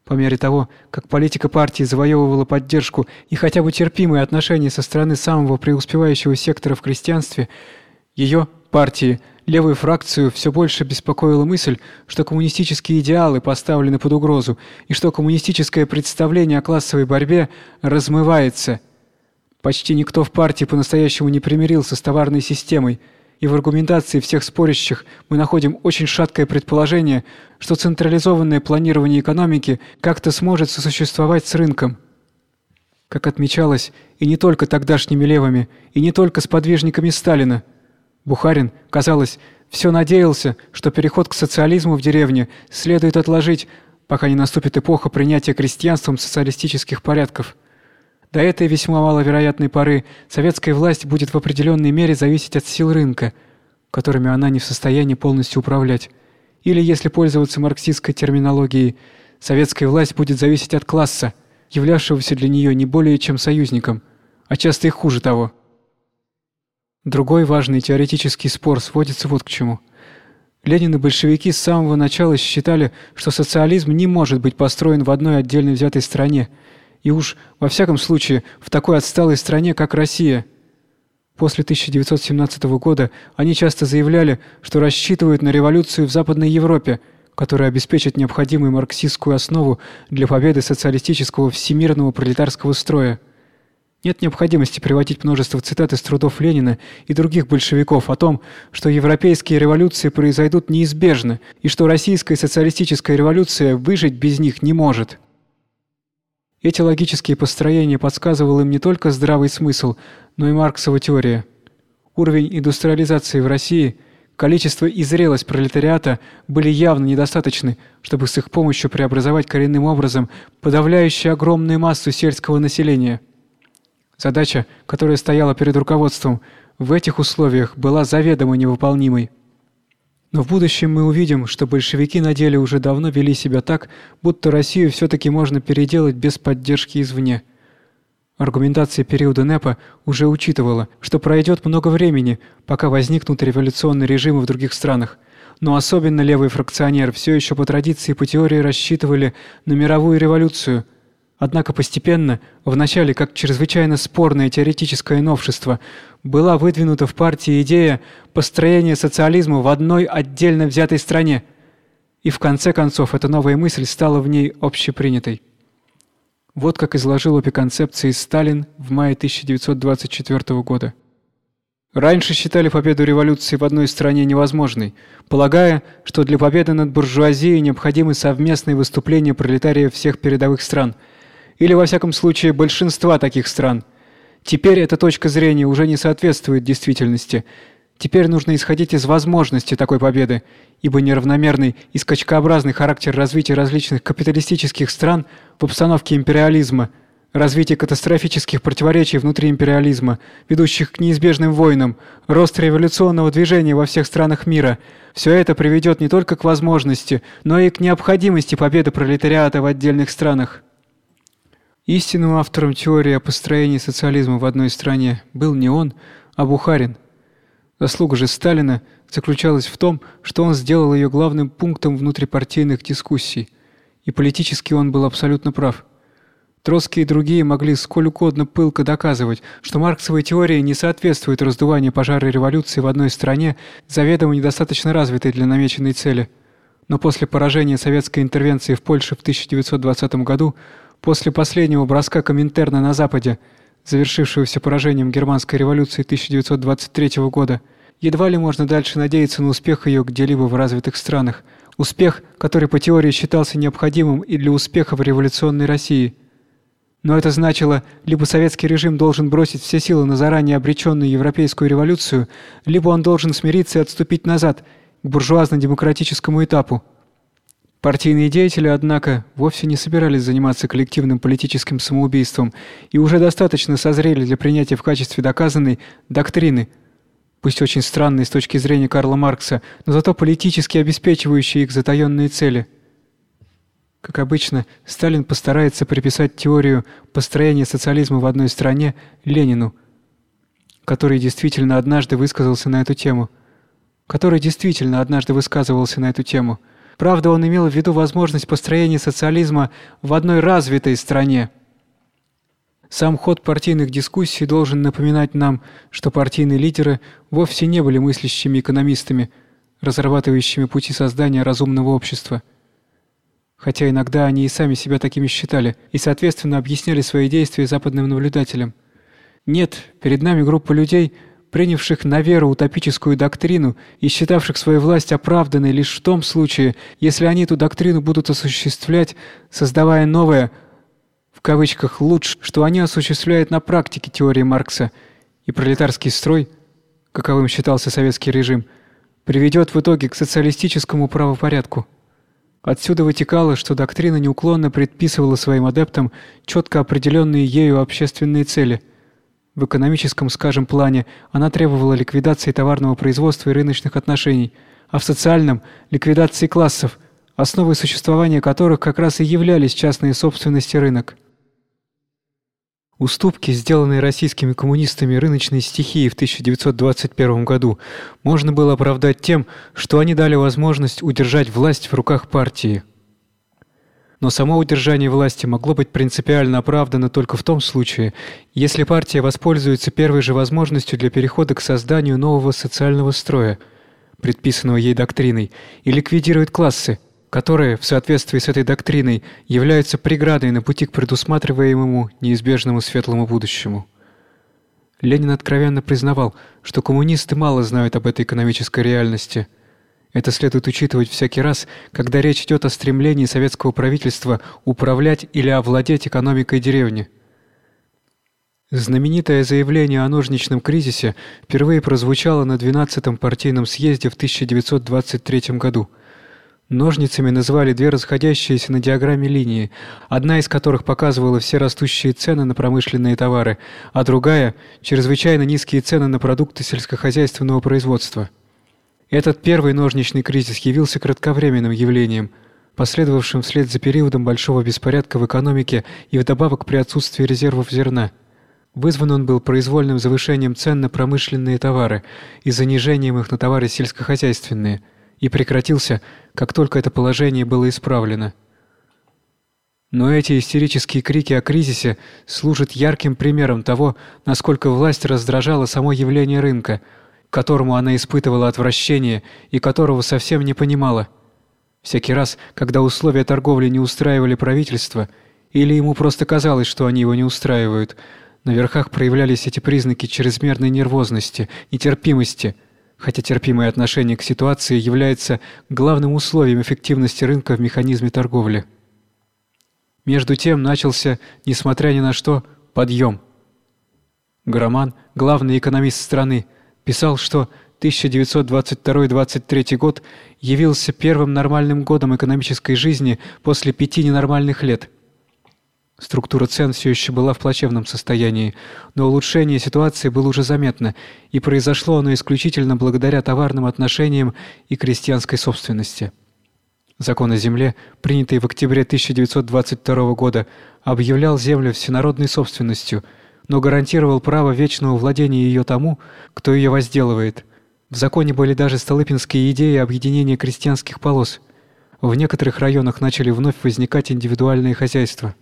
По мере того, как политика партии завоевывала поддержку и хотя бы терпимые отношения со стороны самого преуспевающего сектора в крестьянстве, ее партии, левую фракцию все больше беспокоила мысль, что коммунистические идеалы поставлены под угрозу и что коммунистическое представление о классовой борьбе размывается. Почти никто в партии по-настоящему не примирился с товарной системой – и в аргументации всех спорящих мы находим очень шаткое предположение, что централизованное планирование экономики как-то сможет сосуществовать с рынком. Как отмечалось, и не только тогдашними левыми, и не только с подвижниками Сталина. Бухарин, казалось, все надеялся, что переход к социализму в деревне следует отложить, пока не наступит эпоха принятия крестьянством социалистических порядков. До этой весьма маловероятной поры советская власть будет в определенной мере зависеть от сил рынка, которыми она не в состоянии полностью управлять. Или, если пользоваться марксистской терминологией, советская власть будет зависеть от класса, являвшегося для нее не более чем союзником, а часто и хуже того. Другой важный теоретический спор сводится вот к чему. Ленин и большевики с самого начала считали, что социализм не может быть построен в одной отдельно взятой стране – и уж во всяком случае в такой отсталой стране, как Россия. После 1917 года они часто заявляли, что рассчитывают на революцию в Западной Европе, которая обеспечит необходимую марксистскую основу для победы социалистического всемирного пролетарского строя. Нет необходимости приводить множество цитат из трудов Ленина и других большевиков о том, что европейские революции произойдут неизбежно и что российская социалистическая революция выжить без них не может. Эти логические построения подсказывал им не только здравый смысл, но и Марксова теория. Уровень индустриализации в России, количество и зрелость пролетариата были явно недостаточны, чтобы с их помощью преобразовать коренным образом подавляющую огромную массу сельского населения. Задача, которая стояла перед руководством, в этих условиях была заведомо невыполнимой. Но в будущем мы увидим, что большевики на деле уже давно вели себя так, будто Россию все таки можно переделать без поддержки извне. Аргументация периода НЭПа уже учитывала, что пройдет много времени, пока возникнут революционные режимы в других странах. Но особенно левый фракционер все еще по традиции и по теории рассчитывали на мировую революцию – Однако постепенно, вначале как чрезвычайно спорное теоретическое новшество, была выдвинута в партии идея построения социализма в одной отдельно взятой стране. И в конце концов эта новая мысль стала в ней общепринятой. Вот как изложил обе концепции Сталин в мае 1924 года. Раньше считали победу революции в одной стране невозможной, полагая, что для победы над буржуазией необходимы совместные выступления пролетариев всех передовых стран – или во всяком случае большинства таких стран. Теперь эта точка зрения уже не соответствует действительности. Теперь нужно исходить из возможности такой победы, ибо неравномерный и скачкообразный характер развития различных капиталистических стран в обстановке империализма, развитие катастрофических противоречий внутри империализма, ведущих к неизбежным войнам, рост революционного движения во всех странах мира все это приведет не только к возможности, но и к необходимости победы пролетариата в отдельных странах. Истинным автором теории о построении социализма в одной стране был не он, а Бухарин. Заслуга же Сталина заключалась в том, что он сделал ее главным пунктом внутрипартийных дискуссий, и политически он был абсолютно прав. Троцкий и другие могли сколь угодно пылко доказывать, что марксовая теория не соответствует раздуванию пожара революции в одной стране, заведомо недостаточно развитой для намеченной цели. Но после поражения советской интервенции в Польше в 1920 году После последнего броска Коминтерна на Западе завершившегося поражением германской революции 1923 года, едва ли можно дальше надеяться на успех ее где-либо в развитых странах. Успех, который по теории считался необходимым и для успеха в революционной России. Но это значило, либо советский режим должен бросить все силы на заранее обреченную европейскую революцию, либо он должен смириться и отступить назад к буржуазно-демократическому этапу. Партийные деятели, однако, вовсе не собирались заниматься коллективным политическим самоубийством и уже достаточно созрели для принятия в качестве доказанной доктрины, пусть очень странной с точки зрения Карла Маркса, но зато политически обеспечивающей их затаённые цели. Как обычно, Сталин постарается приписать теорию построения социализма в одной стране Ленину, который действительно однажды высказался на эту тему. Который действительно однажды высказывался на эту тему – Правда, он имел в виду возможность построения социализма в одной развитой стране. Сам ход партийных дискуссий должен напоминать нам, что партийные лидеры вовсе не были мыслящими экономистами, разрабатывающими пути создания разумного общества. Хотя иногда они и сами себя такими считали и, соответственно, объясняли свои действия западным наблюдателям. Нет, перед нами группа людей – принявших на веру утопическую доктрину и считавших свою власть оправданной лишь в том случае, если они эту доктрину будут осуществлять, создавая новое в кавычках лучше, что они осуществляют на практике теории Маркса, и пролетарский строй, каковым считался советский режим, приведет в итоге к социалистическому правопорядку. Отсюда вытекало, что доктрина неуклонно предписывала своим адептам четко определенные ею общественные цели – в экономическом, скажем, плане она требовала ликвидации товарного производства и рыночных отношений, а в социальном ликвидации классов, основой существования которых как раз и являлись частные собственности рынок. Уступки, сделанные российскими коммунистами рыночной стихии в 1921 году, можно было оправдать тем, что они дали возможность удержать власть в руках партии но само удержание власти могло быть принципиально оправдано только в том случае, если партия воспользуется первой же возможностью для перехода к созданию нового социального строя, предписанного ей доктриной, и ликвидирует классы, которые в соответствии с этой доктриной являются преградой на пути к предусматриваемому неизбежному светлому будущему. Ленин откровенно признавал, что коммунисты мало знают об этой экономической реальности – это следует учитывать всякий раз, когда речь идет о стремлении советского правительства управлять или овладеть экономикой деревни. Знаменитое заявление о ножничном кризисе впервые прозвучало на 12-м партийном съезде в 1923 году. Ножницами назвали две расходящиеся на диаграмме линии, одна из которых показывала все растущие цены на промышленные товары, а другая чрезвычайно низкие цены на продукты сельскохозяйственного производства. Этот первый ножничный кризис явился кратковременным явлением, последовавшим вслед за периодом большого беспорядка в экономике и вдобавок при отсутствии резервов зерна. Вызван он был произвольным завышением цен на промышленные товары и занижением их на товары сельскохозяйственные, и прекратился, как только это положение было исправлено. Но эти истерические крики о кризисе служат ярким примером того, насколько власть раздражала само явление рынка – которому она испытывала отвращение и которого совсем не понимала. Всякий раз, когда условия торговли не устраивали правительство, или ему просто казалось, что они его не устраивают, на верхах проявлялись эти признаки чрезмерной нервозности, нетерпимости, хотя терпимое отношение к ситуации является главным условием эффективности рынка в механизме торговли. Между тем начался, несмотря ни на что, подъем. Громан, главный экономист страны, писал, что 1922-23 год явился первым нормальным годом экономической жизни после пяти ненормальных лет. Структура цен все еще была в плачевном состоянии, но улучшение ситуации было уже заметно, и произошло оно исключительно благодаря товарным отношениям и крестьянской собственности. Закон о земле, принятый в октябре 1922 года, объявлял землю всенародной собственностью – но гарантировал право вечного владения ее тому, кто ее возделывает. В законе были даже столыпинские идеи объединения крестьянских полос. В некоторых районах начали вновь возникать индивидуальные хозяйства.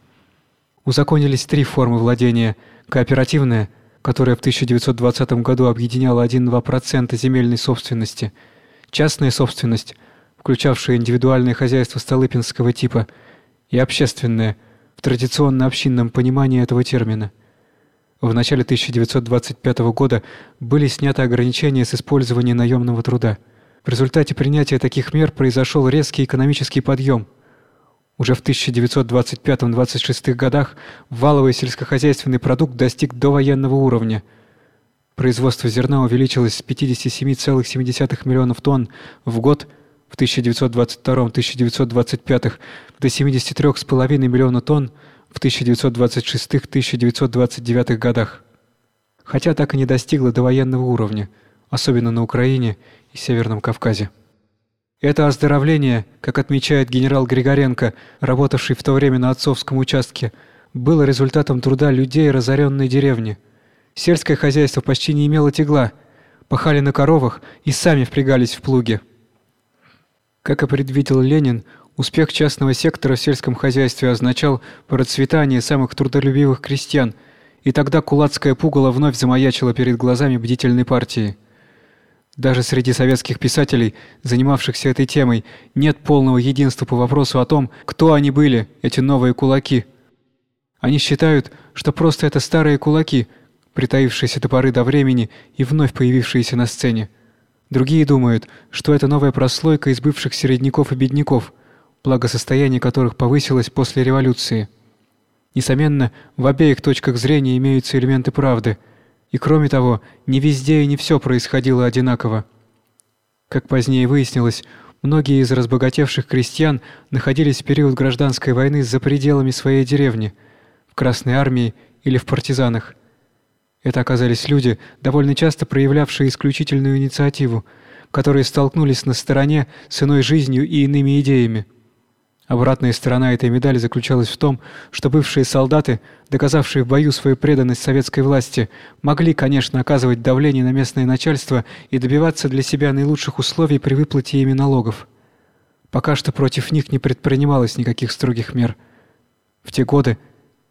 Узаконились три формы владения: кооперативная, которая в 1920 году объединяла 1-2% земельной собственности, частная собственность, включавшая индивидуальное хозяйство столыпинского типа, и общественная в традиционно общинном понимании этого термина. В начале 1925 года были сняты ограничения с использования наемного труда. В результате принятия таких мер произошел резкий экономический подъем. Уже в 1925-26 годах валовый сельскохозяйственный продукт достиг довоенного уровня. Производство зерна увеличилось с 57,7 миллионов тонн в год в 1922-1925 до 73,5 миллиона тонн в 1926-1929 годах. Хотя так и не достигла довоенного уровня, особенно на Украине и Северном Кавказе. Это оздоровление, как отмечает генерал Григоренко, работавший в то время на отцовском участке, было результатом труда людей разоренной деревни. Сельское хозяйство почти не имело тягла, пахали на коровах и сами впрягались в плуги. Как и предвидел Ленин, успех частного сектора в сельском хозяйстве означал процветание самых трудолюбивых крестьян, и тогда кулацкая пугало вновь замаячило перед глазами бдительной партии. Даже среди советских писателей, занимавшихся этой темой, нет полного единства по вопросу о том, кто они были, эти новые кулаки. Они считают, что просто это старые кулаки, притаившиеся до поры до времени и вновь появившиеся на сцене. Другие думают, что это новая прослойка из бывших середняков и бедняков, благосостояние которых повысилось после революции. Несомненно, в обеих точках зрения имеются элементы правды – и кроме того, не везде и не все происходило одинаково. Как позднее выяснилось, многие из разбогатевших крестьян находились в период гражданской войны за пределами своей деревни, в Красной армии или в партизанах. Это оказались люди, довольно часто проявлявшие исключительную инициативу, которые столкнулись на стороне с иной жизнью и иными идеями. Обратная сторона этой медали заключалась в том, что бывшие солдаты, доказавшие в бою свою преданность советской власти, могли, конечно, оказывать давление на местное начальство и добиваться для себя наилучших условий при выплате ими налогов. Пока что против них не предпринималось никаких строгих мер. В те годы,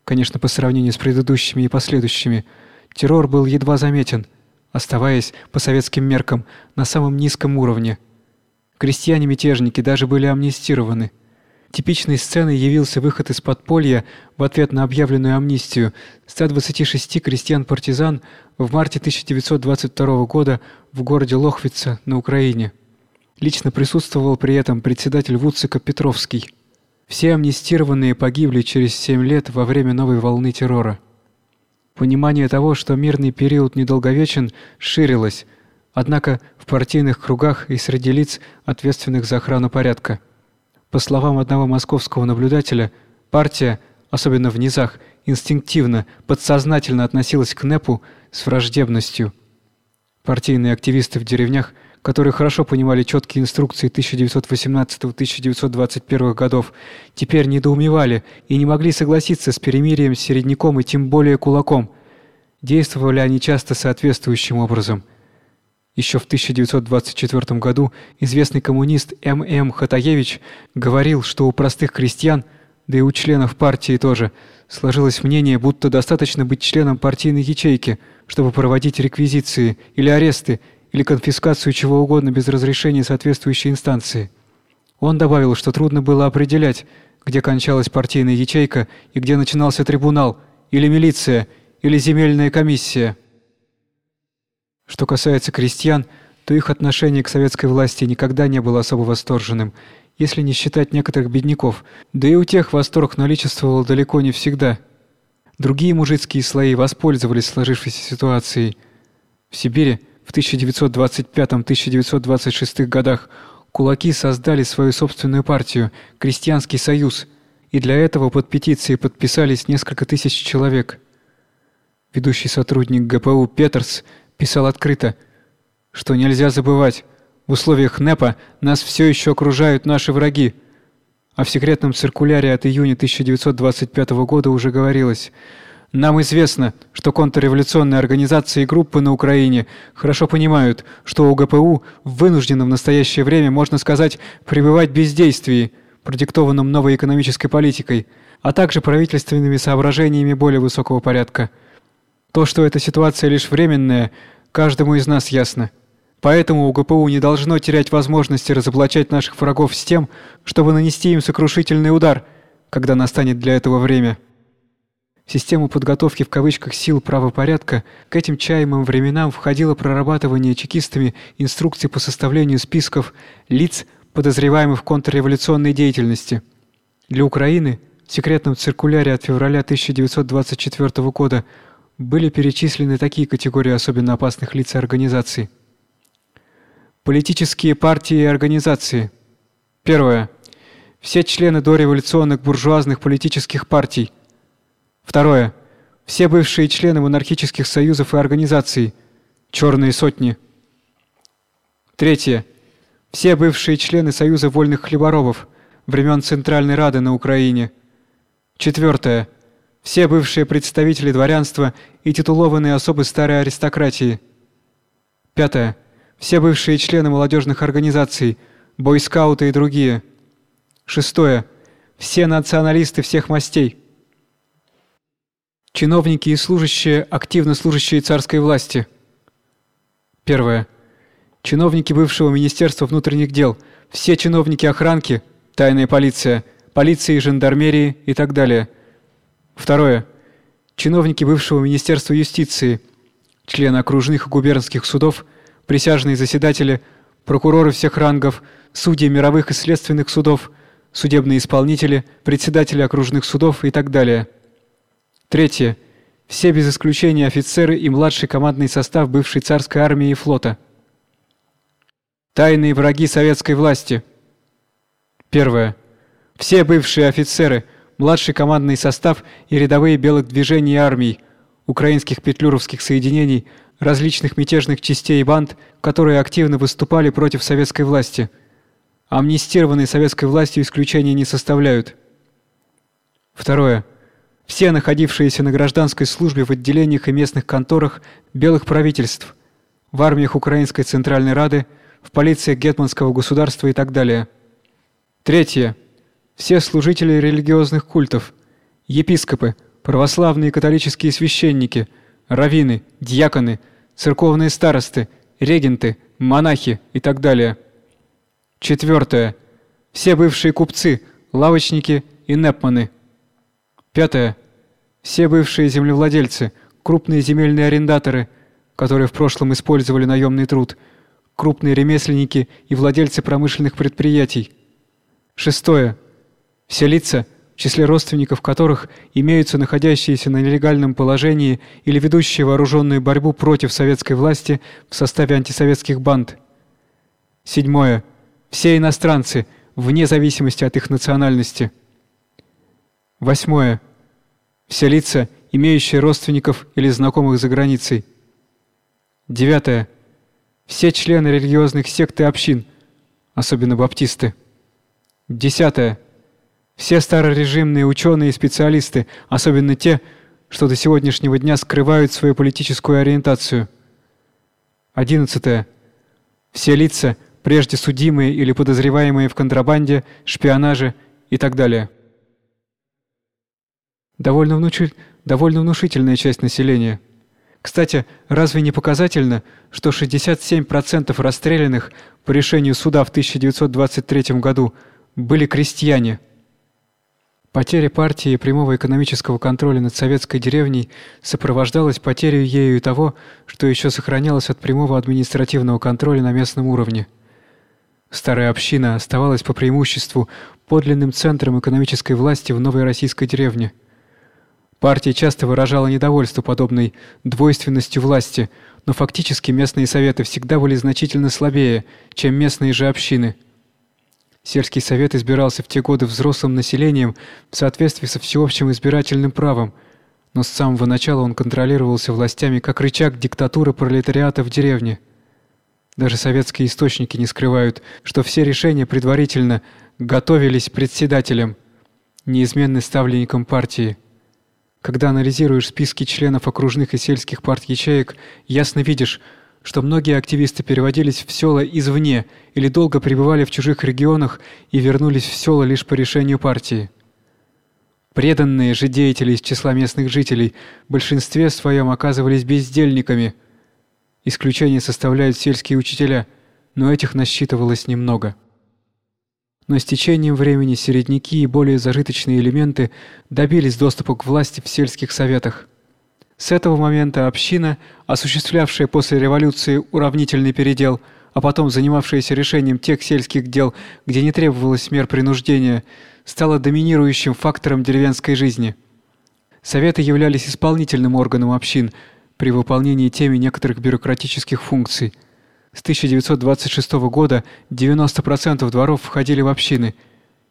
конечно, по сравнению с предыдущими и последующими, террор был едва заметен, оставаясь по советским меркам на самом низком уровне. Крестьяне-мятежники даже были амнистированы. Типичной сценой явился выход из подполья в ответ на объявленную амнистию 126 крестьян-партизан в марте 1922 года в городе Лохвица на Украине. Лично присутствовал при этом председатель ВУЦК Петровский. Все амнистированные погибли через 7 лет во время новой волны террора. Понимание того, что мирный период недолговечен, ширилось, однако в партийных кругах и среди лиц, ответственных за охрану порядка. По словам одного московского наблюдателя, партия, особенно в низах, инстинктивно, подсознательно относилась к НЭПу с враждебностью. Партийные активисты в деревнях, которые хорошо понимали четкие инструкции 1918-1921 годов, теперь недоумевали и не могли согласиться с перемирием с середняком и тем более кулаком. Действовали они часто соответствующим образом – еще в 1924 году известный коммунист М.М. Хатаевич говорил, что у простых крестьян, да и у членов партии тоже, сложилось мнение, будто достаточно быть членом партийной ячейки, чтобы проводить реквизиции или аресты, или конфискацию чего угодно без разрешения соответствующей инстанции. Он добавил, что трудно было определять, где кончалась партийная ячейка и где начинался трибунал, или милиция, или земельная комиссия. Что касается крестьян, то их отношение к советской власти никогда не было особо восторженным, если не считать некоторых бедняков. Да и у тех восторг наличествовал далеко не всегда. Другие мужицкие слои воспользовались сложившейся ситуацией. В Сибири в 1925-1926 годах кулаки создали свою собственную партию Крестьянский союз, и для этого под петицией подписались несколько тысяч человек. Ведущий сотрудник ГПУ Петерс писал открыто, что нельзя забывать, в условиях НЭПа нас все еще окружают наши враги. А в секретном циркуляре от июня 1925 года уже говорилось: нам известно, что контрреволюционные организации и группы на Украине хорошо понимают, что у ГПУ в вынужденном в настоящее время, можно сказать, пребывать в бездействии, продиктованном новой экономической политикой, а также правительственными соображениями более высокого порядка. То, что эта ситуация лишь временная, каждому из нас ясно. Поэтому у ГПУ не должно терять возможности разоблачать наших врагов с тем, чтобы нанести им сокрушительный удар, когда настанет для этого время. Систему подготовки в кавычках сил правопорядка к этим чаемым временам входило прорабатывание чекистами инструкций по составлению списков лиц, подозреваемых в контрреволюционной деятельности. Для Украины в секретном циркуляре от февраля 1924 года были перечислены такие категории особенно опасных лиц и организаций. Политические партии и организации. Первое. Все члены дореволюционных буржуазных политических партий – Второе. Все бывшие члены монархических союзов и организаций. Черные сотни. Третье. Все бывшие члены Союза вольных хлеборобов времен Центральной Рады на Украине. Четвертое. Все бывшие представители дворянства и титулованные особы старой аристократии. Пятое. Все бывшие члены молодежных организаций, бойскауты и другие. Шестое. Все националисты всех мастей. Чиновники и служащие, активно служащие царской власти. Первое. Чиновники бывшего Министерства внутренних дел, все чиновники охранки, тайная полиция, полиции жандармерии и так далее. Второе. Чиновники бывшего Министерства юстиции, члены окружных и губернских судов, присяжные заседатели, прокуроры всех рангов, судьи мировых и следственных судов, судебные исполнители, председатели окружных судов и так далее. Третье. Все без исключения офицеры и младший командный состав бывшей царской армии и флота. Тайные враги советской власти. Первое. Все бывшие офицеры, младший командный состав и рядовые белых движений армий, украинских петлюровских соединений, различных мятежных частей и банд, которые активно выступали против советской власти. Амнистированные советской властью исключения не составляют. Второе все находившиеся на гражданской службе в отделениях и местных конторах белых правительств, в армиях Украинской Центральной Рады, в полиции гетманского государства и так далее. Третье. Все служители религиозных культов, епископы, православные и католические священники, раввины, диаконы, церковные старосты, регенты, монахи и так далее. Четвертое. Все бывшие купцы, лавочники и непманы – Пятое. Все бывшие землевладельцы, крупные земельные арендаторы, которые в прошлом использовали наемный труд, крупные ремесленники и владельцы промышленных предприятий. Шестое. Все лица, в числе родственников которых имеются находящиеся на нелегальном положении или ведущие вооруженную борьбу против советской власти в составе антисоветских банд. Седьмое. Все иностранцы, вне зависимости от их национальности. Восьмое все лица, имеющие родственников или знакомых за границей. Девятое. Все члены религиозных сект и общин, особенно баптисты. Десятое. Все старорежимные ученые и специалисты, особенно те, что до сегодняшнего дня скрывают свою политическую ориентацию. Одиннадцатое. Все лица, прежде судимые или подозреваемые в контрабанде, шпионаже и так далее. Довольно, внучи... довольно внушительная часть населения. Кстати, разве не показательно, что 67% расстрелянных по решению суда в 1923 году были крестьяне? Потеря партии прямого экономического контроля над советской деревней сопровождалась потерей ею и того, что еще сохранялось от прямого административного контроля на местном уровне. Старая община оставалась по преимуществу подлинным центром экономической власти в новой российской деревне – Партия часто выражала недовольство подобной двойственностью власти, но фактически местные советы всегда были значительно слабее, чем местные же общины. Сельский совет избирался в те годы взрослым населением в соответствии со всеобщим избирательным правом, но с самого начала он контролировался властями как рычаг диктатуры пролетариата в деревне. Даже советские источники не скрывают, что все решения предварительно готовились председателем, неизменным ставленником партии. Когда анализируешь списки членов окружных и сельских парт-ячеек, ясно видишь, что многие активисты переводились в села извне или долго пребывали в чужих регионах и вернулись в села лишь по решению партии. Преданные же деятели из числа местных жителей в большинстве своем оказывались бездельниками. Исключение составляют сельские учителя, но этих насчитывалось немного. но с течением времени середняки и более зажиточные элементы добились доступа к власти в сельских советах. С этого момента община, осуществлявшая после революции уравнительный передел, а потом занимавшаяся решением тех сельских дел, где не требовалось мер принуждения, стала доминирующим фактором деревенской жизни. Советы являлись исполнительным органом общин при выполнении теми некоторых бюрократических функций. С 1926 года 90% дворов входили в общины,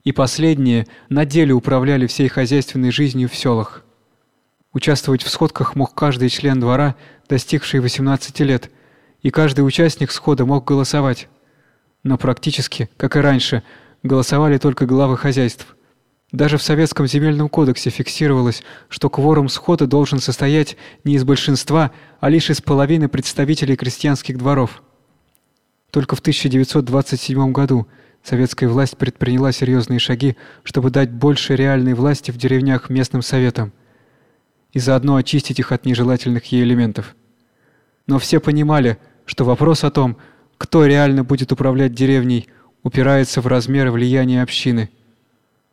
и последние на деле управляли всей хозяйственной жизнью в селах. Участвовать в сходках мог каждый член двора, достигший 18 лет, и каждый участник схода мог голосовать. Но практически, как и раньше, голосовали только главы хозяйств. Даже в Советском земельном кодексе фиксировалось, что кворум схода должен состоять не из большинства, а лишь из половины представителей крестьянских дворов. Только в 1927 году советская власть предприняла серьезные шаги, чтобы дать больше реальной власти в деревнях местным советам и заодно очистить их от нежелательных ей элементов. Но все понимали, что вопрос о том, кто реально будет управлять деревней, упирается в размеры влияния общины –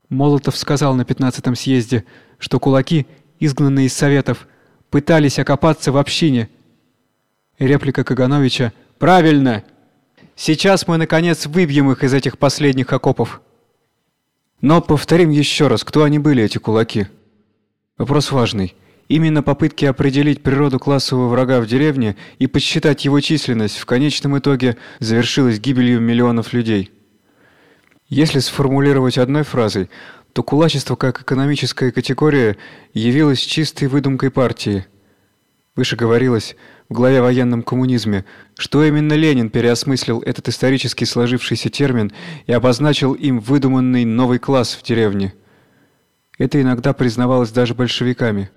Молотов сказал на 15-м съезде, что кулаки, изгнанные из советов, пытались окопаться в общине. реплика Кагановича: "Правильно. Сейчас мы наконец выбьем их из этих последних окопов". Но повторим еще раз, кто они были эти кулаки. Вопрос важный. Именно попытки определить природу классового врага в деревне и подсчитать его численность в конечном итоге завершилась гибелью миллионов людей. Если сформулировать одной фразой, то кулачество как экономическая категория явилось чистой выдумкой партии. Выше говорилось в главе о военном коммунизме, что именно Ленин переосмыслил этот исторически сложившийся термин и обозначил им выдуманный новый класс в деревне. Это иногда признавалось даже большевиками.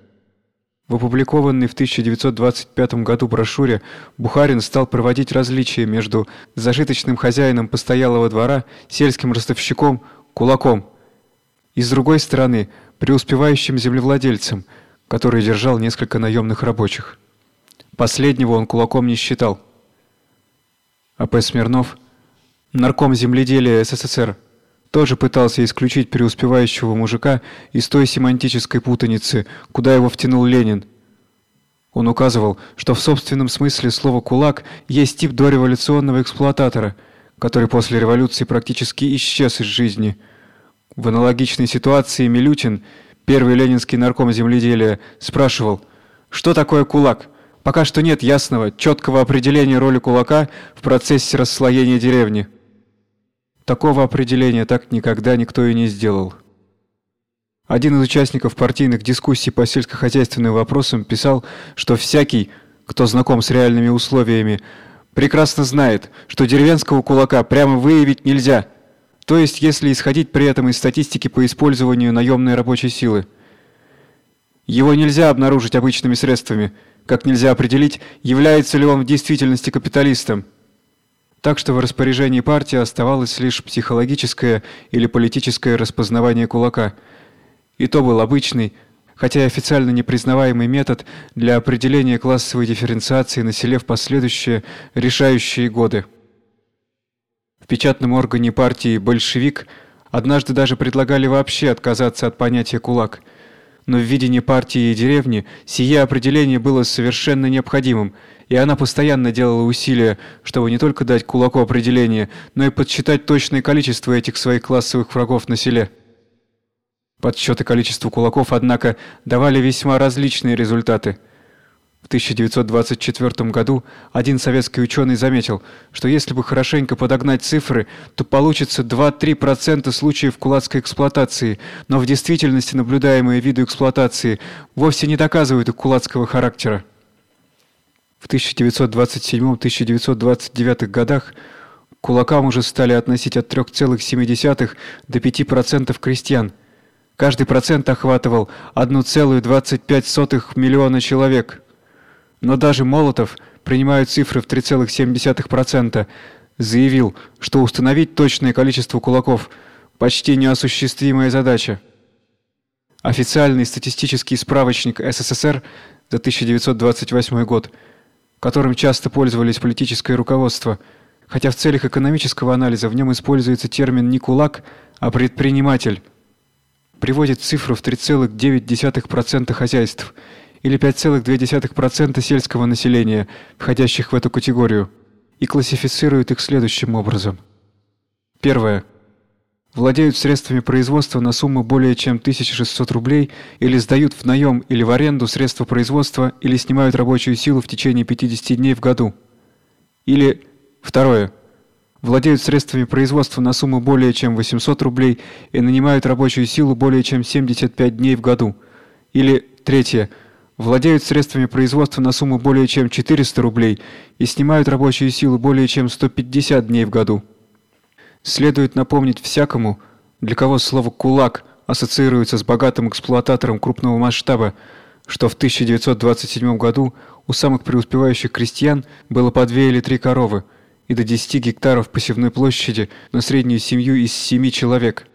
В опубликованной в 1925 году брошюре Бухарин стал проводить различия между зажиточным хозяином постоялого двора, сельским ростовщиком, кулаком, и с другой стороны, преуспевающим землевладельцем, который держал несколько наемных рабочих. Последнего он кулаком не считал. А.П. Смирнов, нарком земледелия СССР, тоже пытался исключить преуспевающего мужика из той семантической путаницы, куда его втянул Ленин. Он указывал, что в собственном смысле слово кулак есть тип дореволюционного эксплуататора, который после революции практически исчез из жизни. В аналогичной ситуации Милютин, первый ленинский нарком земледелия, спрашивал: "Что такое кулак?" Пока что нет ясного, четкого определения роли кулака в процессе расслоения деревни. Такого определения так никогда никто и не сделал. Один из участников партийных дискуссий по сельскохозяйственным вопросам писал, что всякий, кто знаком с реальными условиями, прекрасно знает, что деревенского кулака прямо выявить нельзя. То есть, если исходить при этом из статистики по использованию наемной рабочей силы. Его нельзя обнаружить обычными средствами, как нельзя определить, является ли он в действительности капиталистом. Так что в распоряжении партии оставалось лишь психологическое или политическое распознавание кулака. И то был обычный, хотя и официально непризнаваемый метод для определения классовой дифференциации на селе в последующие решающие годы. В печатном органе партии Большевик однажды даже предлагали вообще отказаться от понятия кулак. Но в видении партии и деревни сие определение было совершенно необходимым и она постоянно делала усилия, чтобы не только дать кулаку определение, но и подсчитать точное количество этих своих классовых врагов на селе. Подсчеты количества кулаков, однако, давали весьма различные результаты. В 1924 году один советский ученый заметил, что если бы хорошенько подогнать цифры, то получится 2-3% случаев кулацкой эксплуатации, но в действительности наблюдаемые виды эксплуатации вовсе не доказывают их кулацкого характера. В 1927-1929 годах кулакам уже стали относить от 3,7 до 5% крестьян. Каждый процент охватывал 1,25 миллиона человек. Но даже Молотов, принимая цифры в 3,7%, заявил, что установить точное количество кулаков почти неосуществимая задача. Официальный статистический справочник СССР за 1928 год которым часто пользовались политическое руководство, хотя в целях экономического анализа в нем используется термин не кулак, а предприниматель. Приводит цифру в 3,9% хозяйств или 5,2% сельского населения, входящих в эту категорию, и классифицирует их следующим образом. Первое владеют средствами производства на сумму более чем 1600 рублей или сдают в наем или в аренду средства производства или снимают рабочую силу в течение 50 дней в году. Или второе. Владеют средствами производства на сумму более чем 800 рублей и нанимают рабочую силу более чем 75 дней в году. Или третье. Владеют средствами производства на сумму более чем 400 рублей и снимают рабочую силу более чем 150 дней в году. Следует напомнить всякому, для кого слово кулак ассоциируется с богатым эксплуататором крупного масштаба, что в 1927 году у самых преуспевающих крестьян было по две или три коровы и до 10 гектаров посевной площади на среднюю семью из 7 человек.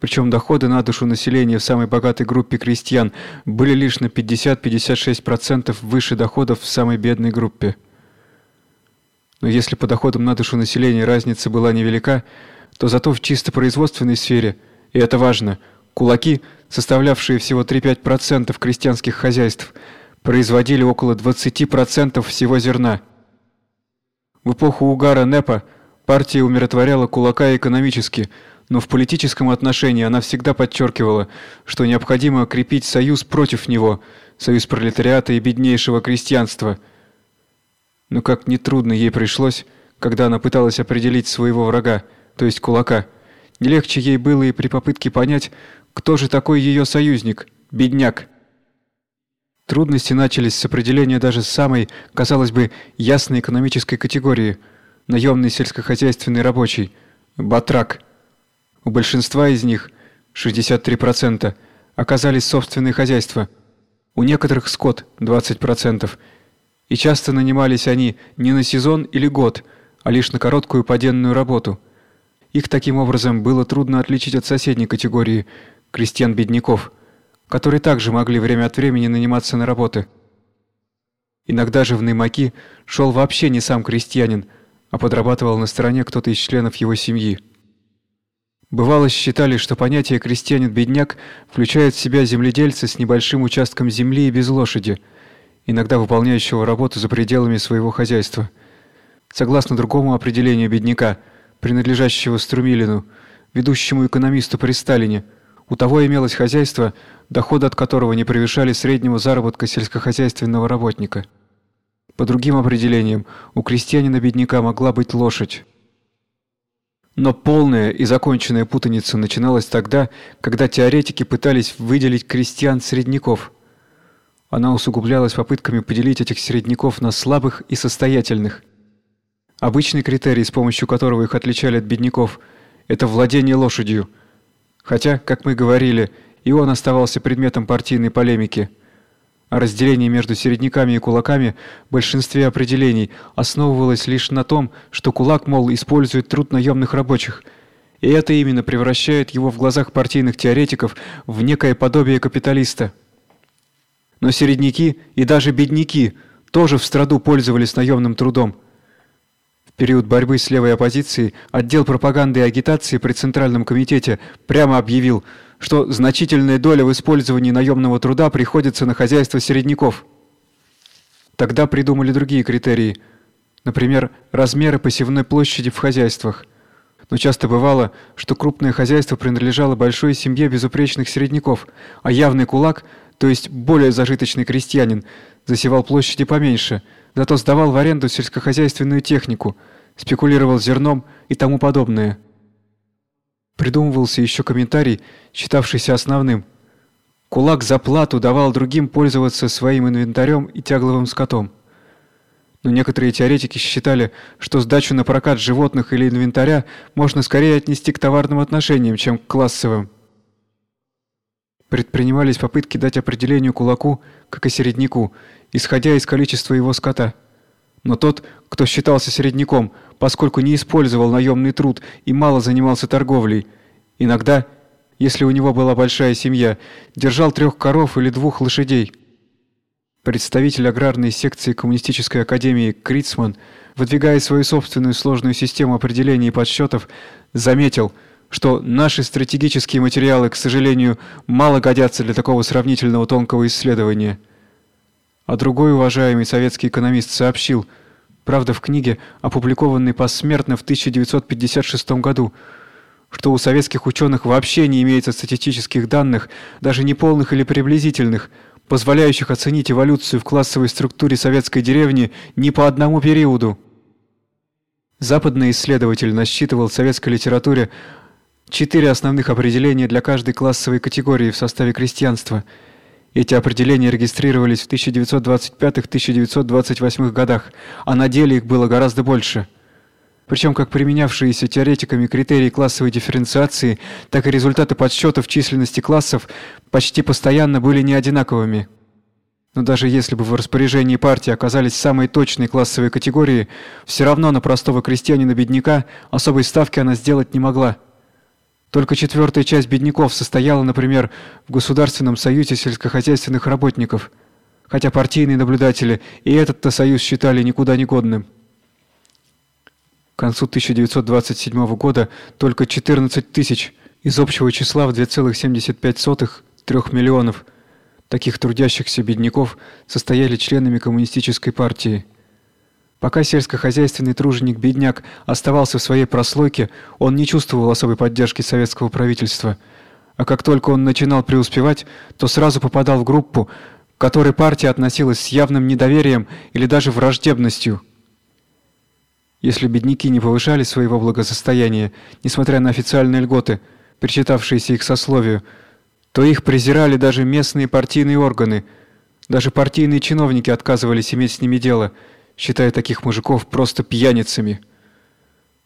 Причем доходы на душу населения в самой богатой группе крестьян были лишь на 50-56% выше доходов в самой бедной группе. Но если по доходам на душу населения разница была невелика, то зато в чисто производственной сфере, и это важно, кулаки, составлявшие всего 3-5% крестьянских хозяйств, производили около 20% всего зерна. В эпоху угара НЭПа партия умиротворяла кулака экономически, но в политическом отношении она всегда подчеркивала, что необходимо укрепить союз против него, союз пролетариата и беднейшего крестьянства – но как не трудно ей пришлось, когда она пыталась определить своего врага, то есть кулака. Не легче ей было и при попытке понять, кто же такой ее союзник, бедняк. Трудности начались с определения даже самой, казалось бы, ясной экономической категории наемный сельскохозяйственный рабочий батрак. У большинства из них 63% оказались собственные хозяйства. У некоторых скот 20% и часто нанимались они не на сезон или год, а лишь на короткую поденную работу. Их таким образом было трудно отличить от соседней категории крестьян-бедняков, которые также могли время от времени наниматься на работы. Иногда же в наймаки шел вообще не сам крестьянин, а подрабатывал на стороне кто-то из членов его семьи. Бывало считали, что понятие крестьянин-бедняк включает в себя земледельца с небольшим участком земли и без лошади – иногда выполняющего работу за пределами своего хозяйства. Согласно другому определению бедняка, принадлежащего Струмилину, ведущему экономисту при Сталине, у того имелось хозяйство, доходы от которого не превышали среднего заработка сельскохозяйственного работника. По другим определениям, у крестьянина-бедняка могла быть лошадь. Но полная и законченная путаница начиналась тогда, когда теоретики пытались выделить крестьян-средняков – она усугублялась попытками поделить этих середняков на слабых и состоятельных. Обычный критерий, с помощью которого их отличали от бедняков, это владение лошадью. Хотя, как мы говорили, и он оставался предметом партийной полемики. А разделение между середняками и кулаками в большинстве определений основывалось лишь на том, что кулак, мол, использует труд наемных рабочих. И это именно превращает его в глазах партийных теоретиков в некое подобие капиталиста – но середняки и даже бедняки тоже в страду пользовались наемным трудом. В период борьбы с левой оппозицией отдел пропаганды и агитации при Центральном комитете прямо объявил, что значительная доля в использовании наемного труда приходится на хозяйство середняков. Тогда придумали другие критерии. Например, размеры посевной площади в хозяйствах. Но часто бывало, что крупное хозяйство принадлежало большой семье безупречных середняков, а явный кулак то есть более зажиточный крестьянин, засевал площади поменьше, зато сдавал в аренду сельскохозяйственную технику, спекулировал зерном и тому подобное. Придумывался еще комментарий, считавшийся основным. Кулак за плату давал другим пользоваться своим инвентарем и тягловым скотом. Но некоторые теоретики считали, что сдачу на прокат животных или инвентаря можно скорее отнести к товарным отношениям, чем к классовым. Предпринимались попытки дать определению кулаку, как и середняку, исходя из количества его скота. Но тот, кто считался середняком, поскольку не использовал наемный труд и мало занимался торговлей, иногда, если у него была большая семья, держал трех коров или двух лошадей. Представитель аграрной секции коммунистической академии Крицман, выдвигая свою собственную сложную систему определений и подсчетов, заметил, что наши стратегические материалы, к сожалению, мало годятся для такого сравнительного тонкого исследования. А другой уважаемый советский экономист сообщил, правда в книге, опубликованной посмертно в 1956 году, что у советских ученых вообще не имеется статистических данных, даже неполных или приблизительных, позволяющих оценить эволюцию в классовой структуре советской деревни ни по одному периоду. Западный исследователь насчитывал в советской литературе четыре основных определения для каждой классовой категории в составе крестьянства. Эти определения регистрировались в 1925-1928 годах, а на деле их было гораздо больше – причем как применявшиеся теоретиками критерии классовой дифференциации, так и результаты подсчетов численности классов почти постоянно были не одинаковыми. Но даже если бы в распоряжении партии оказались самые точные классовые категории, все равно на простого крестьянина-бедняка особой ставки она сделать не могла. Только четвертая часть бедняков состояла, например, в Государственном союзе сельскохозяйственных работников, хотя партийные наблюдатели и этот-то союз считали никуда не годным. К концу 1927 года только 14 тысяч из общего числа в 2,75 3 миллионов таких трудящихся бедняков состояли членами коммунистической партии. Пока сельскохозяйственный труженик-бедняк оставался в своей прослойке, он не чувствовал особой поддержки советского правительства. А как только он начинал преуспевать, то сразу попадал в группу, к которой партия относилась с явным недоверием или даже враждебностью – если бедняки не повышали своего благосостояния, несмотря на официальные льготы, причитавшиеся их сословию, то их презирали даже местные партийные органы. Даже партийные чиновники отказывались иметь с ними дело, считая таких мужиков просто пьяницами.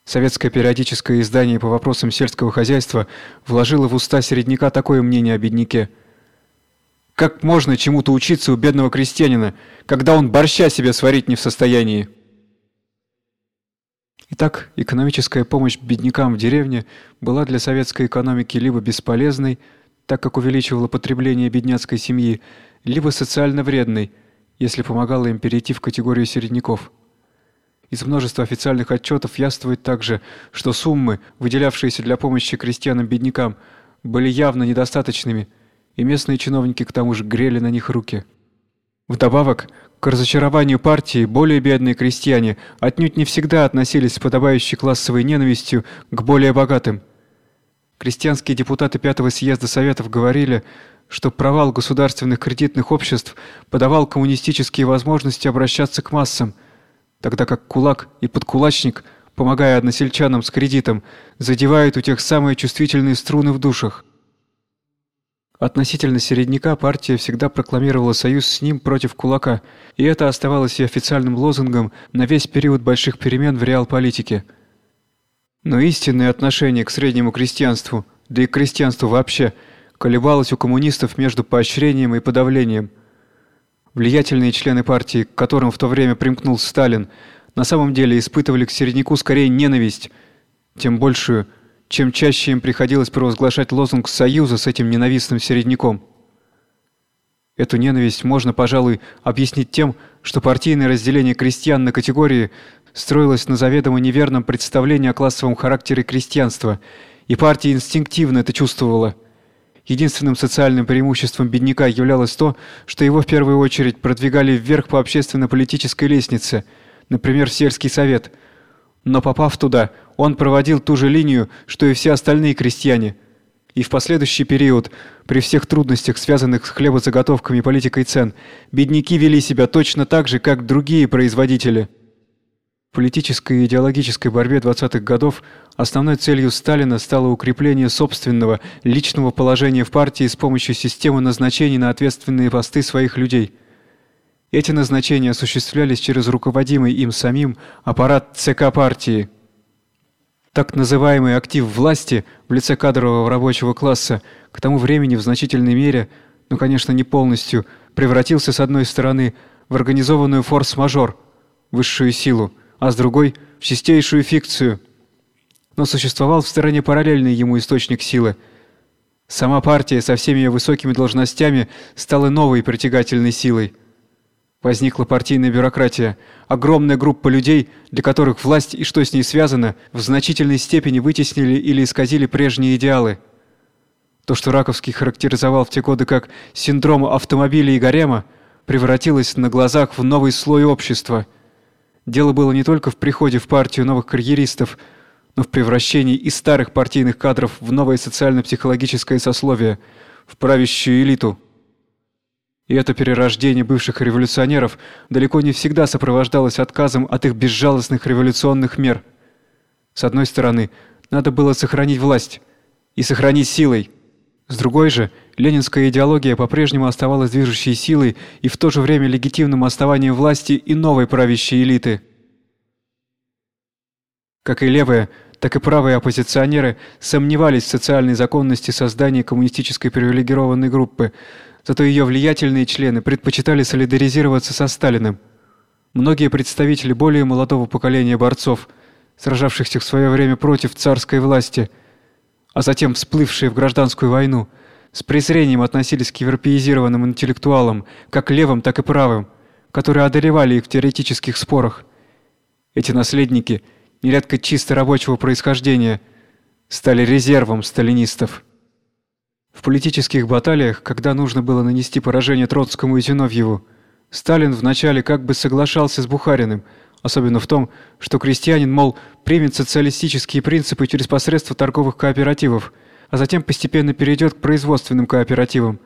Советское периодическое издание по вопросам сельского хозяйства вложило в уста середняка такое мнение о бедняке. Как можно чему-то учиться у бедного крестьянина, когда он борща себе сварить не в состоянии? Итак, экономическая помощь беднякам в деревне была для советской экономики либо бесполезной, так как увеличивала потребление бедняцкой семьи, либо социально вредной, если помогала им перейти в категорию середняков. Из множества официальных отчетов яствует также, что суммы, выделявшиеся для помощи крестьянам-беднякам, были явно недостаточными, и местные чиновники к тому же грели на них руки. Вдобавок, к разочарованию партии более бедные крестьяне отнюдь не всегда относились с подобающей классовой ненавистью к более богатым. Крестьянские депутаты Пятого съезда Советов говорили, что провал государственных кредитных обществ подавал коммунистические возможности обращаться к массам, тогда как кулак и подкулачник, помогая односельчанам с кредитом, задевают у тех самые чувствительные струны в душах. Относительно середняка партия всегда прокламировала союз с ним против кулака, и это оставалось и официальным лозунгом на весь период больших перемен в реал-политике. Но истинное отношение к среднему крестьянству, да и к крестьянству вообще, колебалось у коммунистов между поощрением и подавлением. Влиятельные члены партии, к которым в то время примкнул Сталин, на самом деле испытывали к середняку скорее ненависть, тем большую – чем чаще им приходилось провозглашать лозунг союза с этим ненавистным середняком. Эту ненависть можно, пожалуй, объяснить тем, что партийное разделение крестьян на категории строилось на заведомо неверном представлении о классовом характере крестьянства, и партия инстинктивно это чувствовала. Единственным социальным преимуществом бедняка являлось то, что его в первую очередь продвигали вверх по общественно-политической лестнице, например, сельский совет. Но попав туда, он проводил ту же линию, что и все остальные крестьяне. И в последующий период, при всех трудностях, связанных с хлебозаготовками и политикой цен, бедняки вели себя точно так же, как другие производители. Политической и идеологической борьбе 20-х годов основной целью Сталина стало укрепление собственного личного положения в партии с помощью системы назначений на ответственные посты своих людей. Эти назначения осуществлялись через руководимый им самим аппарат ЦК партии – так называемый актив власти в лице кадрового рабочего класса к тому времени в значительной мере, но, конечно, не полностью, превратился с одной стороны в организованную форс-мажор, высшую силу, а с другой в чистейшую фикцию. Но существовал в стороне параллельный ему источник силы. Сама партия со всеми ее высокими должностями стала новой притягательной силой. Возникла партийная бюрократия, огромная группа людей, для которых власть и что с ней связано, в значительной степени вытеснили или исказили прежние идеалы. То, что Раковский характеризовал в те годы как синдром автомобиля и гарема, превратилось на глазах в новый слой общества. Дело было не только в приходе в партию новых карьеристов, но в превращении из старых партийных кадров в новое социально-психологическое сословие, в правящую элиту. И это перерождение бывших революционеров далеко не всегда сопровождалось отказом от их безжалостных революционных мер. С одной стороны, надо было сохранить власть и сохранить силой. С другой же, ленинская идеология по-прежнему оставалась движущей силой и в то же время легитимным основанием власти и новой правящей элиты. Как и левые, так и правые оппозиционеры сомневались в социальной законности создания коммунистической привилегированной группы, Зато ее влиятельные члены предпочитали солидаризироваться со Сталиным. Многие представители более молодого поколения борцов, сражавшихся в свое время против царской власти, а затем всплывшие в гражданскую войну, с презрением относились к европеизированным интеллектуалам, как левым, так и правым, которые одолевали их в теоретических спорах. Эти наследники, нередко чисто рабочего происхождения, стали резервом сталинистов. В политических баталиях, когда нужно было нанести поражение Троцкому и Зиновьеву, Сталин вначале как бы соглашался с Бухариным, особенно в том, что крестьянин, мол, примет социалистические принципы через посредство торговых кооперативов, а затем постепенно перейдет к производственным кооперативам,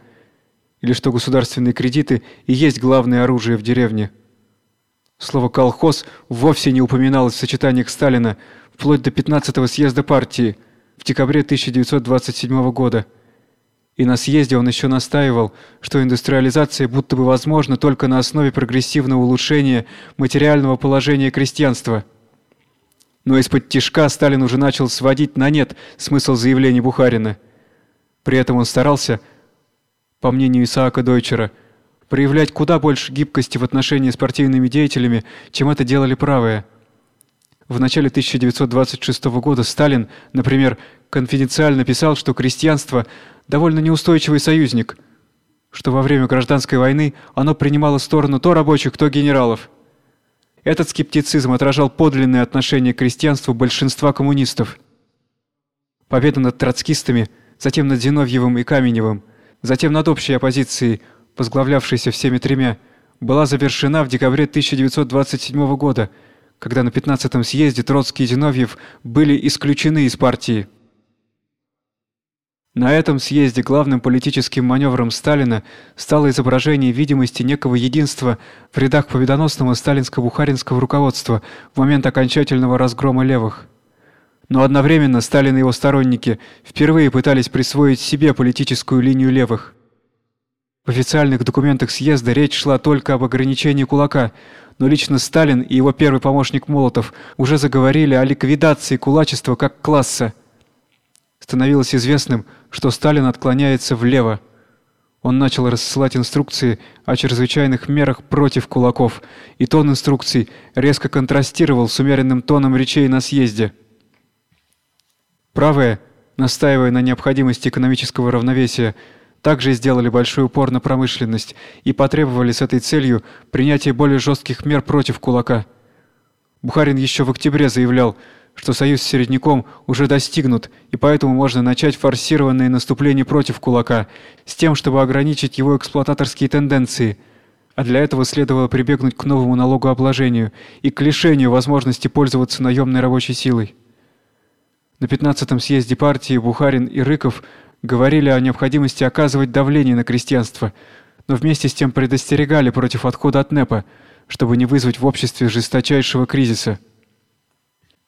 или что государственные кредиты и есть главное оружие в деревне. Слово колхоз вовсе не упоминалось в сочетаниях Сталина вплоть до 15-го съезда партии в декабре 1927 года. И на съезде он еще настаивал, что индустриализация будто бы возможна только на основе прогрессивного улучшения материального положения крестьянства. Но из-под тишка Сталин уже начал сводить на нет смысл заявлений Бухарина. При этом он старался, по мнению Исаака Дойчера, проявлять куда больше гибкости в отношении с партийными деятелями, чем это делали правые. В начале 1926 года Сталин, например, конфиденциально писал, что крестьянство довольно неустойчивый союзник, что во время гражданской войны оно принимало сторону то рабочих, то генералов. Этот скептицизм отражал подлинное отношение к крестьянству большинства коммунистов. Победа над троцкистами, затем над Зиновьевым и Каменевым, затем над общей оппозицией, возглавлявшейся всеми тремя, была завершена в декабре 1927 года, когда на 15-м съезде Троцкий и Зиновьев были исключены из партии. На этом съезде главным политическим маневром Сталина стало изображение видимости некого единства в рядах победоносного сталинско-бухаринского руководства в момент окончательного разгрома левых. Но одновременно Сталин и его сторонники впервые пытались присвоить себе политическую линию левых. В официальных документах съезда речь шла только об ограничении кулака, но лично Сталин и его первый помощник Молотов уже заговорили о ликвидации кулачества как класса становилось известным, что Сталин отклоняется влево. Он начал рассылать инструкции о чрезвычайных мерах против кулаков, и тон инструкций резко контрастировал с умеренным тоном речей на съезде. Правые, настаивая на необходимости экономического равновесия, также сделали большой упор на промышленность и потребовали с этой целью принятия более жестких мер против кулака. Бухарин еще в октябре заявлял, что союз с середняком уже достигнут, и поэтому можно начать форсированное наступление против кулака с тем, чтобы ограничить его эксплуататорские тенденции. А для этого следовало прибегнуть к новому налогообложению и к лишению возможности пользоваться наемной рабочей силой. На 15-м съезде партии Бухарин и Рыков говорили о необходимости оказывать давление на крестьянство, но вместе с тем предостерегали против отхода от НЭПа, чтобы не вызвать в обществе жесточайшего кризиса.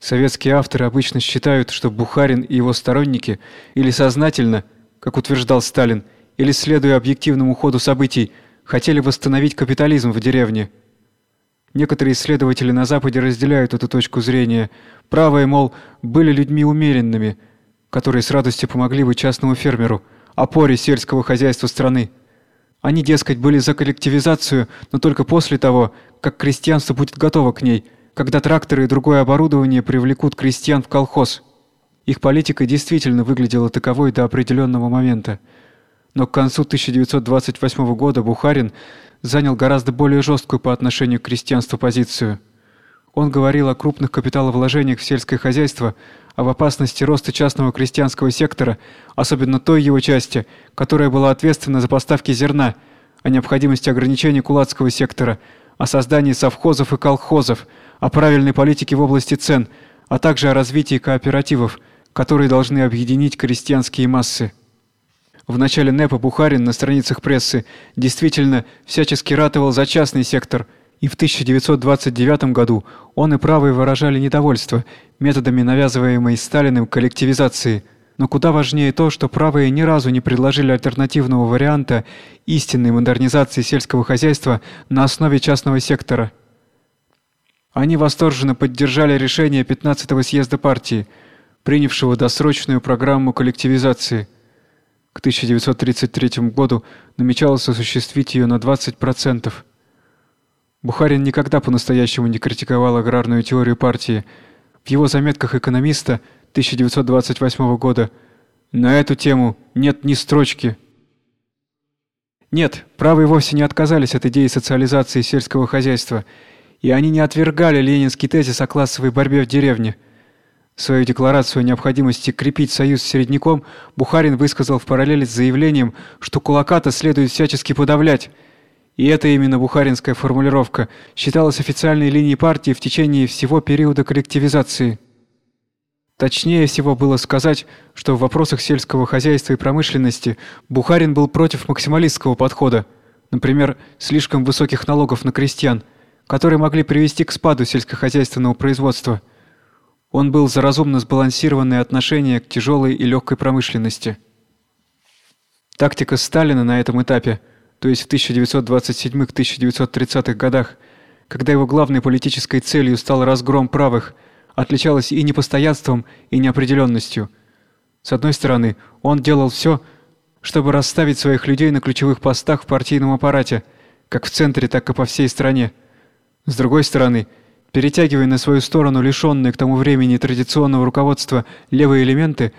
Советские авторы обычно считают, что Бухарин и его сторонники или сознательно, как утверждал Сталин, или следуя объективному ходу событий, хотели восстановить капитализм в деревне. Некоторые исследователи на западе разделяют эту точку зрения. Правые, мол, были людьми умеренными, которые с радостью помогли бы частному фермеру, опоре сельского хозяйства страны. Они, дескать, были за коллективизацию, но только после того, как крестьянство будет готово к ней – когда тракторы и другое оборудование привлекут крестьян в колхоз. Их политика действительно выглядела таковой до определенного момента. Но к концу 1928 года Бухарин занял гораздо более жесткую по отношению к крестьянству позицию. Он говорил о крупных капиталовложениях в сельское хозяйство, об опасности роста частного крестьянского сектора, особенно той его части, которая была ответственна за поставки зерна, о необходимости ограничения кулацкого сектора, о создании совхозов и колхозов, о правильной политике в области цен, а также о развитии кооперативов, которые должны объединить крестьянские массы. В начале НЭПа Бухарин на страницах прессы действительно всячески ратовал за частный сектор, и в 1929 году он и правые выражали недовольство методами навязываемой Сталиным коллективизации. Но куда важнее то, что правые ни разу не предложили альтернативного варианта истинной модернизации сельского хозяйства на основе частного сектора. Они восторженно поддержали решение 15-го съезда партии, принявшего досрочную программу коллективизации – к 1933 году намечалось осуществить ее на 20%. Бухарин никогда по-настоящему не критиковал аграрную теорию партии. В его заметках экономиста 1928 года на эту тему нет ни строчки. Нет, правые вовсе не отказались от идеи социализации сельского хозяйства, и они не отвергали ленинский тезис о классовой борьбе в деревне – Свою декларацию о необходимости крепить союз с середняком Бухарин высказал в параллели с заявлением, что кулаката следует всячески подавлять. И эта именно бухаринская формулировка считалась официальной линией партии в течение всего периода коллективизации. Точнее всего было сказать, что в вопросах сельского хозяйства и промышленности Бухарин был против максималистского подхода, например, слишком высоких налогов на крестьян, которые могли привести к спаду сельскохозяйственного производства – он был за разумно сбалансированное отношение к тяжелой и легкой промышленности. Тактика Сталина на этом этапе, то есть в 1927-1930-х годах, когда его главной политической целью стал разгром правых, отличалась и непостоянством, и неопределенностью. С одной стороны, он делал все, чтобы расставить своих людей на ключевых постах в партийном аппарате, как в центре, так и по всей стране. С другой стороны, Перетягивая на свою сторону лишенные к тому времени традиционного руководства левые элементы,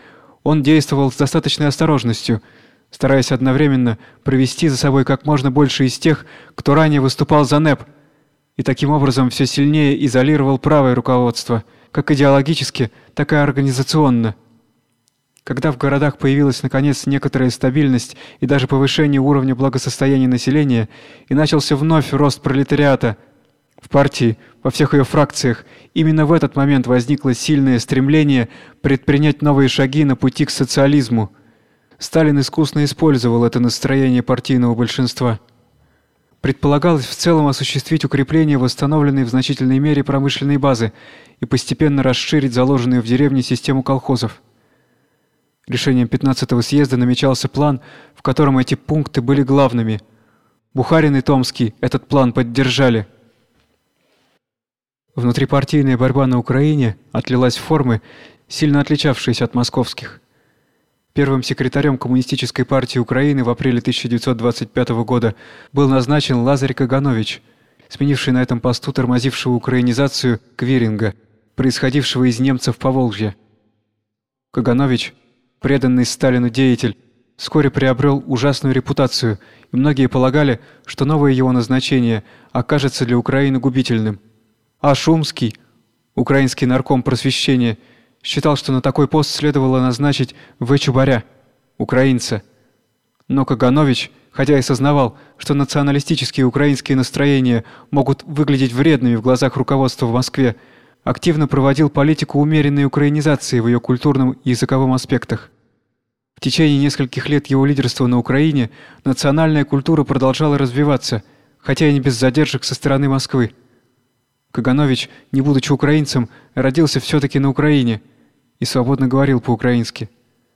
он действовал с достаточной осторожностью, стараясь одновременно провести за собой как можно больше из тех, кто ранее выступал за НЭП, и таким образом все сильнее изолировал правое руководство, как идеологически, так и организационно. Когда в городах появилась наконец некоторая стабильность и даже повышение уровня благосостояния населения, и начался вновь рост пролетариата – в партии, во всех ее фракциях, именно в этот момент возникло сильное стремление предпринять новые шаги на пути к социализму. Сталин искусно использовал это настроение партийного большинства. Предполагалось в целом осуществить укрепление восстановленной в значительной мере промышленной базы и постепенно расширить заложенную в деревне систему колхозов. Решением 15-го съезда намечался план, в котором эти пункты были главными. Бухарин и Томский этот план поддержали. Внутрипартийная борьба на Украине отлилась в формы, сильно отличавшиеся от московских. Первым секретарем Коммунистической партии Украины в апреле 1925 года был назначен Лазарь Каганович, сменивший на этом посту тормозившего украинизацию Квиринга, происходившего из немцев по Волжье. Каганович, преданный Сталину деятель, вскоре приобрел ужасную репутацию, и многие полагали, что новое его назначение окажется для Украины губительным – а Шумский, украинский нарком просвещения, считал, что на такой пост следовало назначить В. Чубаря, украинца. Но Каганович, хотя и сознавал, что националистические украинские настроения могут выглядеть вредными в глазах руководства в Москве, активно проводил политику умеренной украинизации в ее культурном и языковом аспектах. В течение нескольких лет его лидерства на Украине национальная культура продолжала развиваться, хотя и не без задержек со стороны Москвы. Каганович, не будучи украинцем, родился все таки на Украине и свободно говорил по-украински.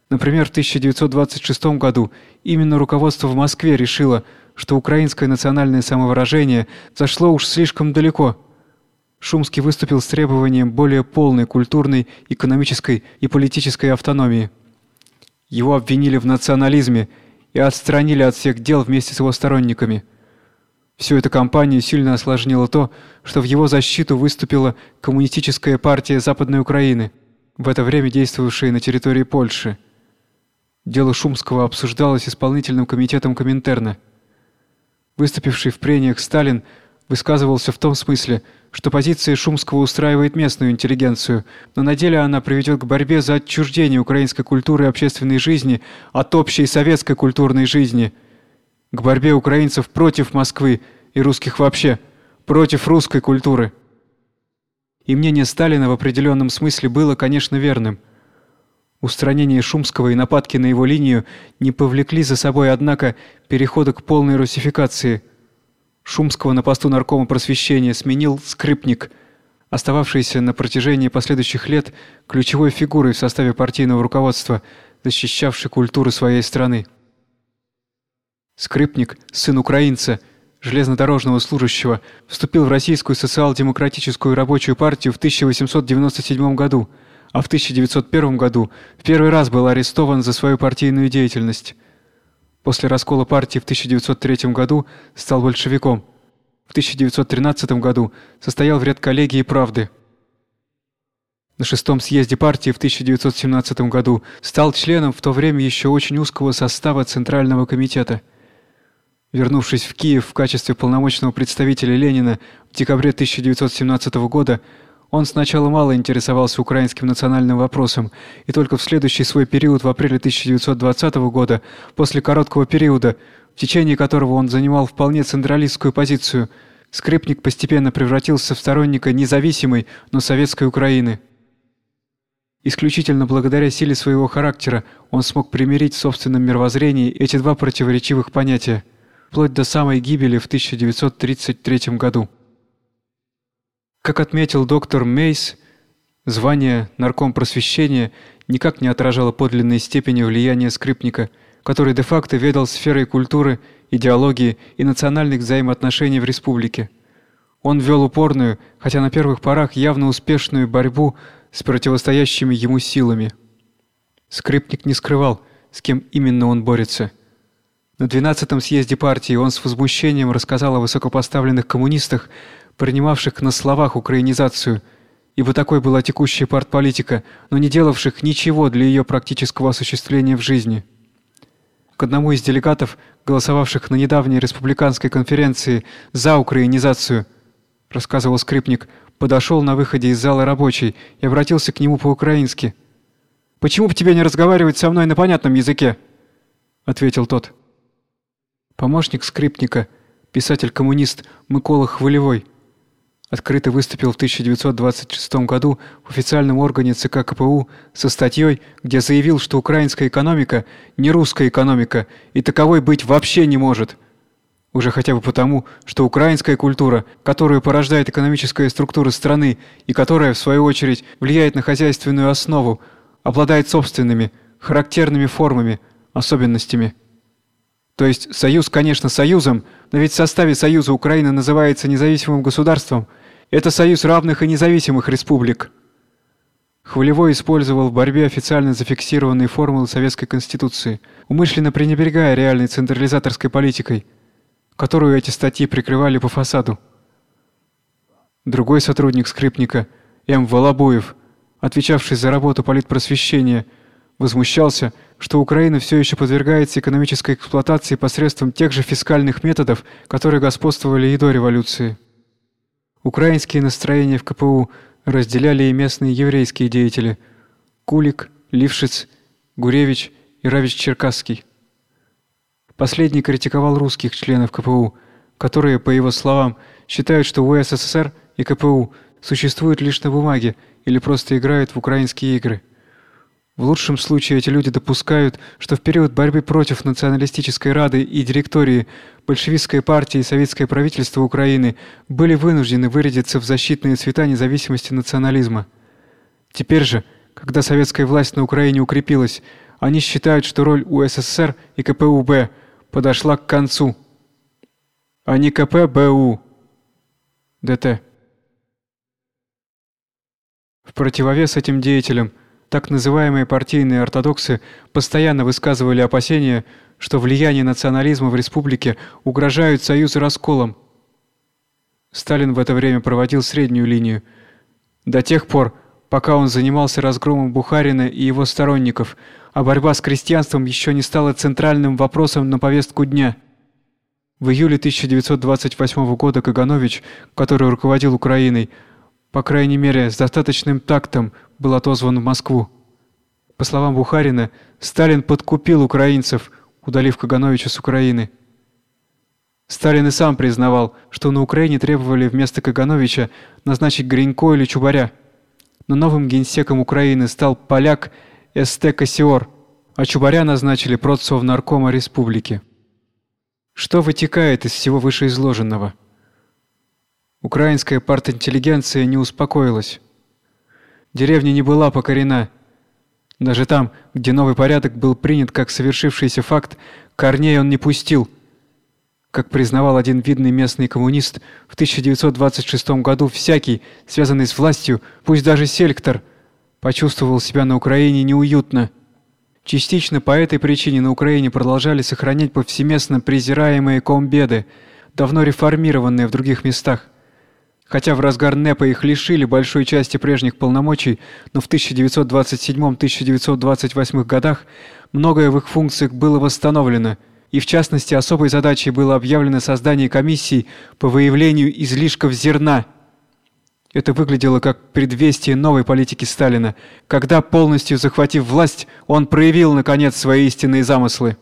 Например, в 1926 году именно руководство в Москве решило, что украинское национальное самовыражение зашло уж слишком далеко. Шумский выступил с требованием более полной культурной, экономической и политической автономии. Его обвинили в национализме и отстранили от всех дел вместе с его сторонниками – Всю эту кампанию сильно осложнило то, что в его защиту выступила коммунистическая партия Западной Украины, в это время действовавшая на территории Польши. Дело Шумского обсуждалось исполнительным комитетом Коминтерна. Выступивший в прениях Сталин высказывался в том смысле, что позиция Шумского устраивает местную интеллигенцию, но на деле она приведет к борьбе за отчуждение украинской культуры и общественной жизни от общей советской культурной жизни, к борьбе украинцев против Москвы и русских вообще, против русской культуры. И мнение Сталина в определенном смысле было, конечно, верным. Устранение Шумского и нападки на его линию не повлекли за собой, однако, перехода к полной русификации – Шумского на посту наркома просвещения сменил скрипник, остававшийся на протяжении последующих лет ключевой фигурой в составе партийного руководства, защищавший культуру своей страны. Скрипник, сын украинца, железнодорожного служащего, вступил в Российскую социал-демократическую рабочую партию в 1897 году, а в 1901 году в первый раз был арестован за свою партийную деятельность. После раскола партии в 1903 году стал большевиком. В 1913 году состоял в редколлегии Правды. На шестом съезде партии в 1917 году стал членом в то время еще очень узкого состава Центрального комитета. Вернувшись в Киев в качестве полномочного представителя Ленина в декабре 1917 года, он сначала мало интересовался украинским национальным вопросом, и только в следующий свой период в апреле 1920 года, после короткого периода, в течение которого он занимал вполне централистскую позицию, скрипник постепенно превратился в сторонника независимой, но советской Украины. Исключительно благодаря силе своего характера он смог примирить в собственном мировоззрении эти два противоречивых понятия, вплоть до самой гибели в 1933 году. Как отметил доктор Мейс, звание нарком просвещения никак не отражало подлинной степени влияния скрипника, который де-факто ведал сферой культуры, идеологии и национальных взаимоотношений в республике. Он вел упорную, хотя на первых порах явно успешную борьбу с противостоящими ему силами. Скрипник не скрывал, с кем именно он борется. На 12-м съезде партии он с возмущением рассказал о высокопоставленных коммунистах, принимавших на словах украинизацию, ибо такой была текущая партполитика, но не делавших ничего для ее практического осуществления в жизни. К одному из делегатов, голосовавших на недавней республиканской конференции за украинизацию, рассказывал скрипник, подошел на выходе из зала рабочий и обратился к нему по-украински. Почему бы тебе не разговаривать со мной на понятном языке? ответил тот. Помощник скрипника, писатель-коммунист Микола Хвалевой открыто выступил в 1926 году в официальном органе ЦК КПУ со статьей, где заявил, что украинская экономика не русская экономика и таковой быть вообще не может. Уже хотя бы потому, что украинская культура, которую порождает экономическая структура страны и которая в свою очередь влияет на хозяйственную основу, обладает собственными характерными формами, особенностями. То есть союз, конечно, союзом, но ведь в составе союза Украина называется независимым государством. Это союз равных и независимых республик. Хвалевой использовал в борьбе официально зафиксированные формулы советской конституции, умышленно пренебрегая реальной централизаторской политикой, которую эти статьи прикрывали по фасаду. Другой сотрудник скрипника, М. Волобуев, отвечавший за работу политпросвещения, возмущался, что Украина все еще подвергается экономической эксплуатации посредством тех же фискальных методов, которые господствовали и до революции. Украинские настроения в КПУ разделяли и местные еврейские деятели: Кулик, Лившиц, Гуревич и Равич-Черкасский. Последний критиковал русских членов КПУ, которые, по его словам, считают, что УССР и КПУ существуют лишь на бумаге или просто играют в украинские игры. В лучшем случае эти люди допускают, что в период борьбы против националистической рады и директории большевистская партия и советское правительство Украины были вынуждены вырядиться в защитные цвета независимости национализма. Теперь же, когда советская власть на Украине укрепилась, они считают, что роль УССР и КПУБ подошла к концу. А не КПБУ. ДТ. В противовес этим деятелям – так называемые партийные ортодоксы постоянно высказывали опасения, что влияние национализма в республике угрожает союзу расколом. Сталин в это время проводил среднюю линию. До тех пор, пока он занимался разгромом Бухарина и его сторонников, а борьба с крестьянством еще не стала центральным вопросом на повестку дня. В июле 1928 года Каганович, который руководил Украиной, по крайней мере, с достаточным тактом был отозван в Москву. По словам Бухарина, Сталин подкупил украинцев, удалив Кагановича с Украины. Сталин и сам признавал, что на Украине требовали вместо Кагановича назначить Гринько или Чубаря. Но новым генсеком Украины стал поляк С.Т. Кассиор, а Чубаря назначили наркома республики. Что вытекает из всего вышеизложенного? Украинская партинтеллигенция не успокоилась. Деревня не была покорена. Даже там, где новый порядок был принят как совершившийся факт, корней он не пустил. Как признавал один видный местный коммунист, в 1926 году всякий, связанный с властью, пусть даже селектор, почувствовал себя на Украине неуютно. Частично по этой причине на Украине продолжали сохранять повсеместно презираемые комбеды, давно реформированные в других местах. Хотя в разгар НЭПа их лишили большой части прежних полномочий, но в 1927-1928 годах многое в их функциях было восстановлено, и в частности особой задачей было объявлено создание комиссий по выявлению излишков зерна – это выглядело как предвестие новой политики Сталина, когда, полностью захватив власть, он проявил наконец свои истинные замыслы.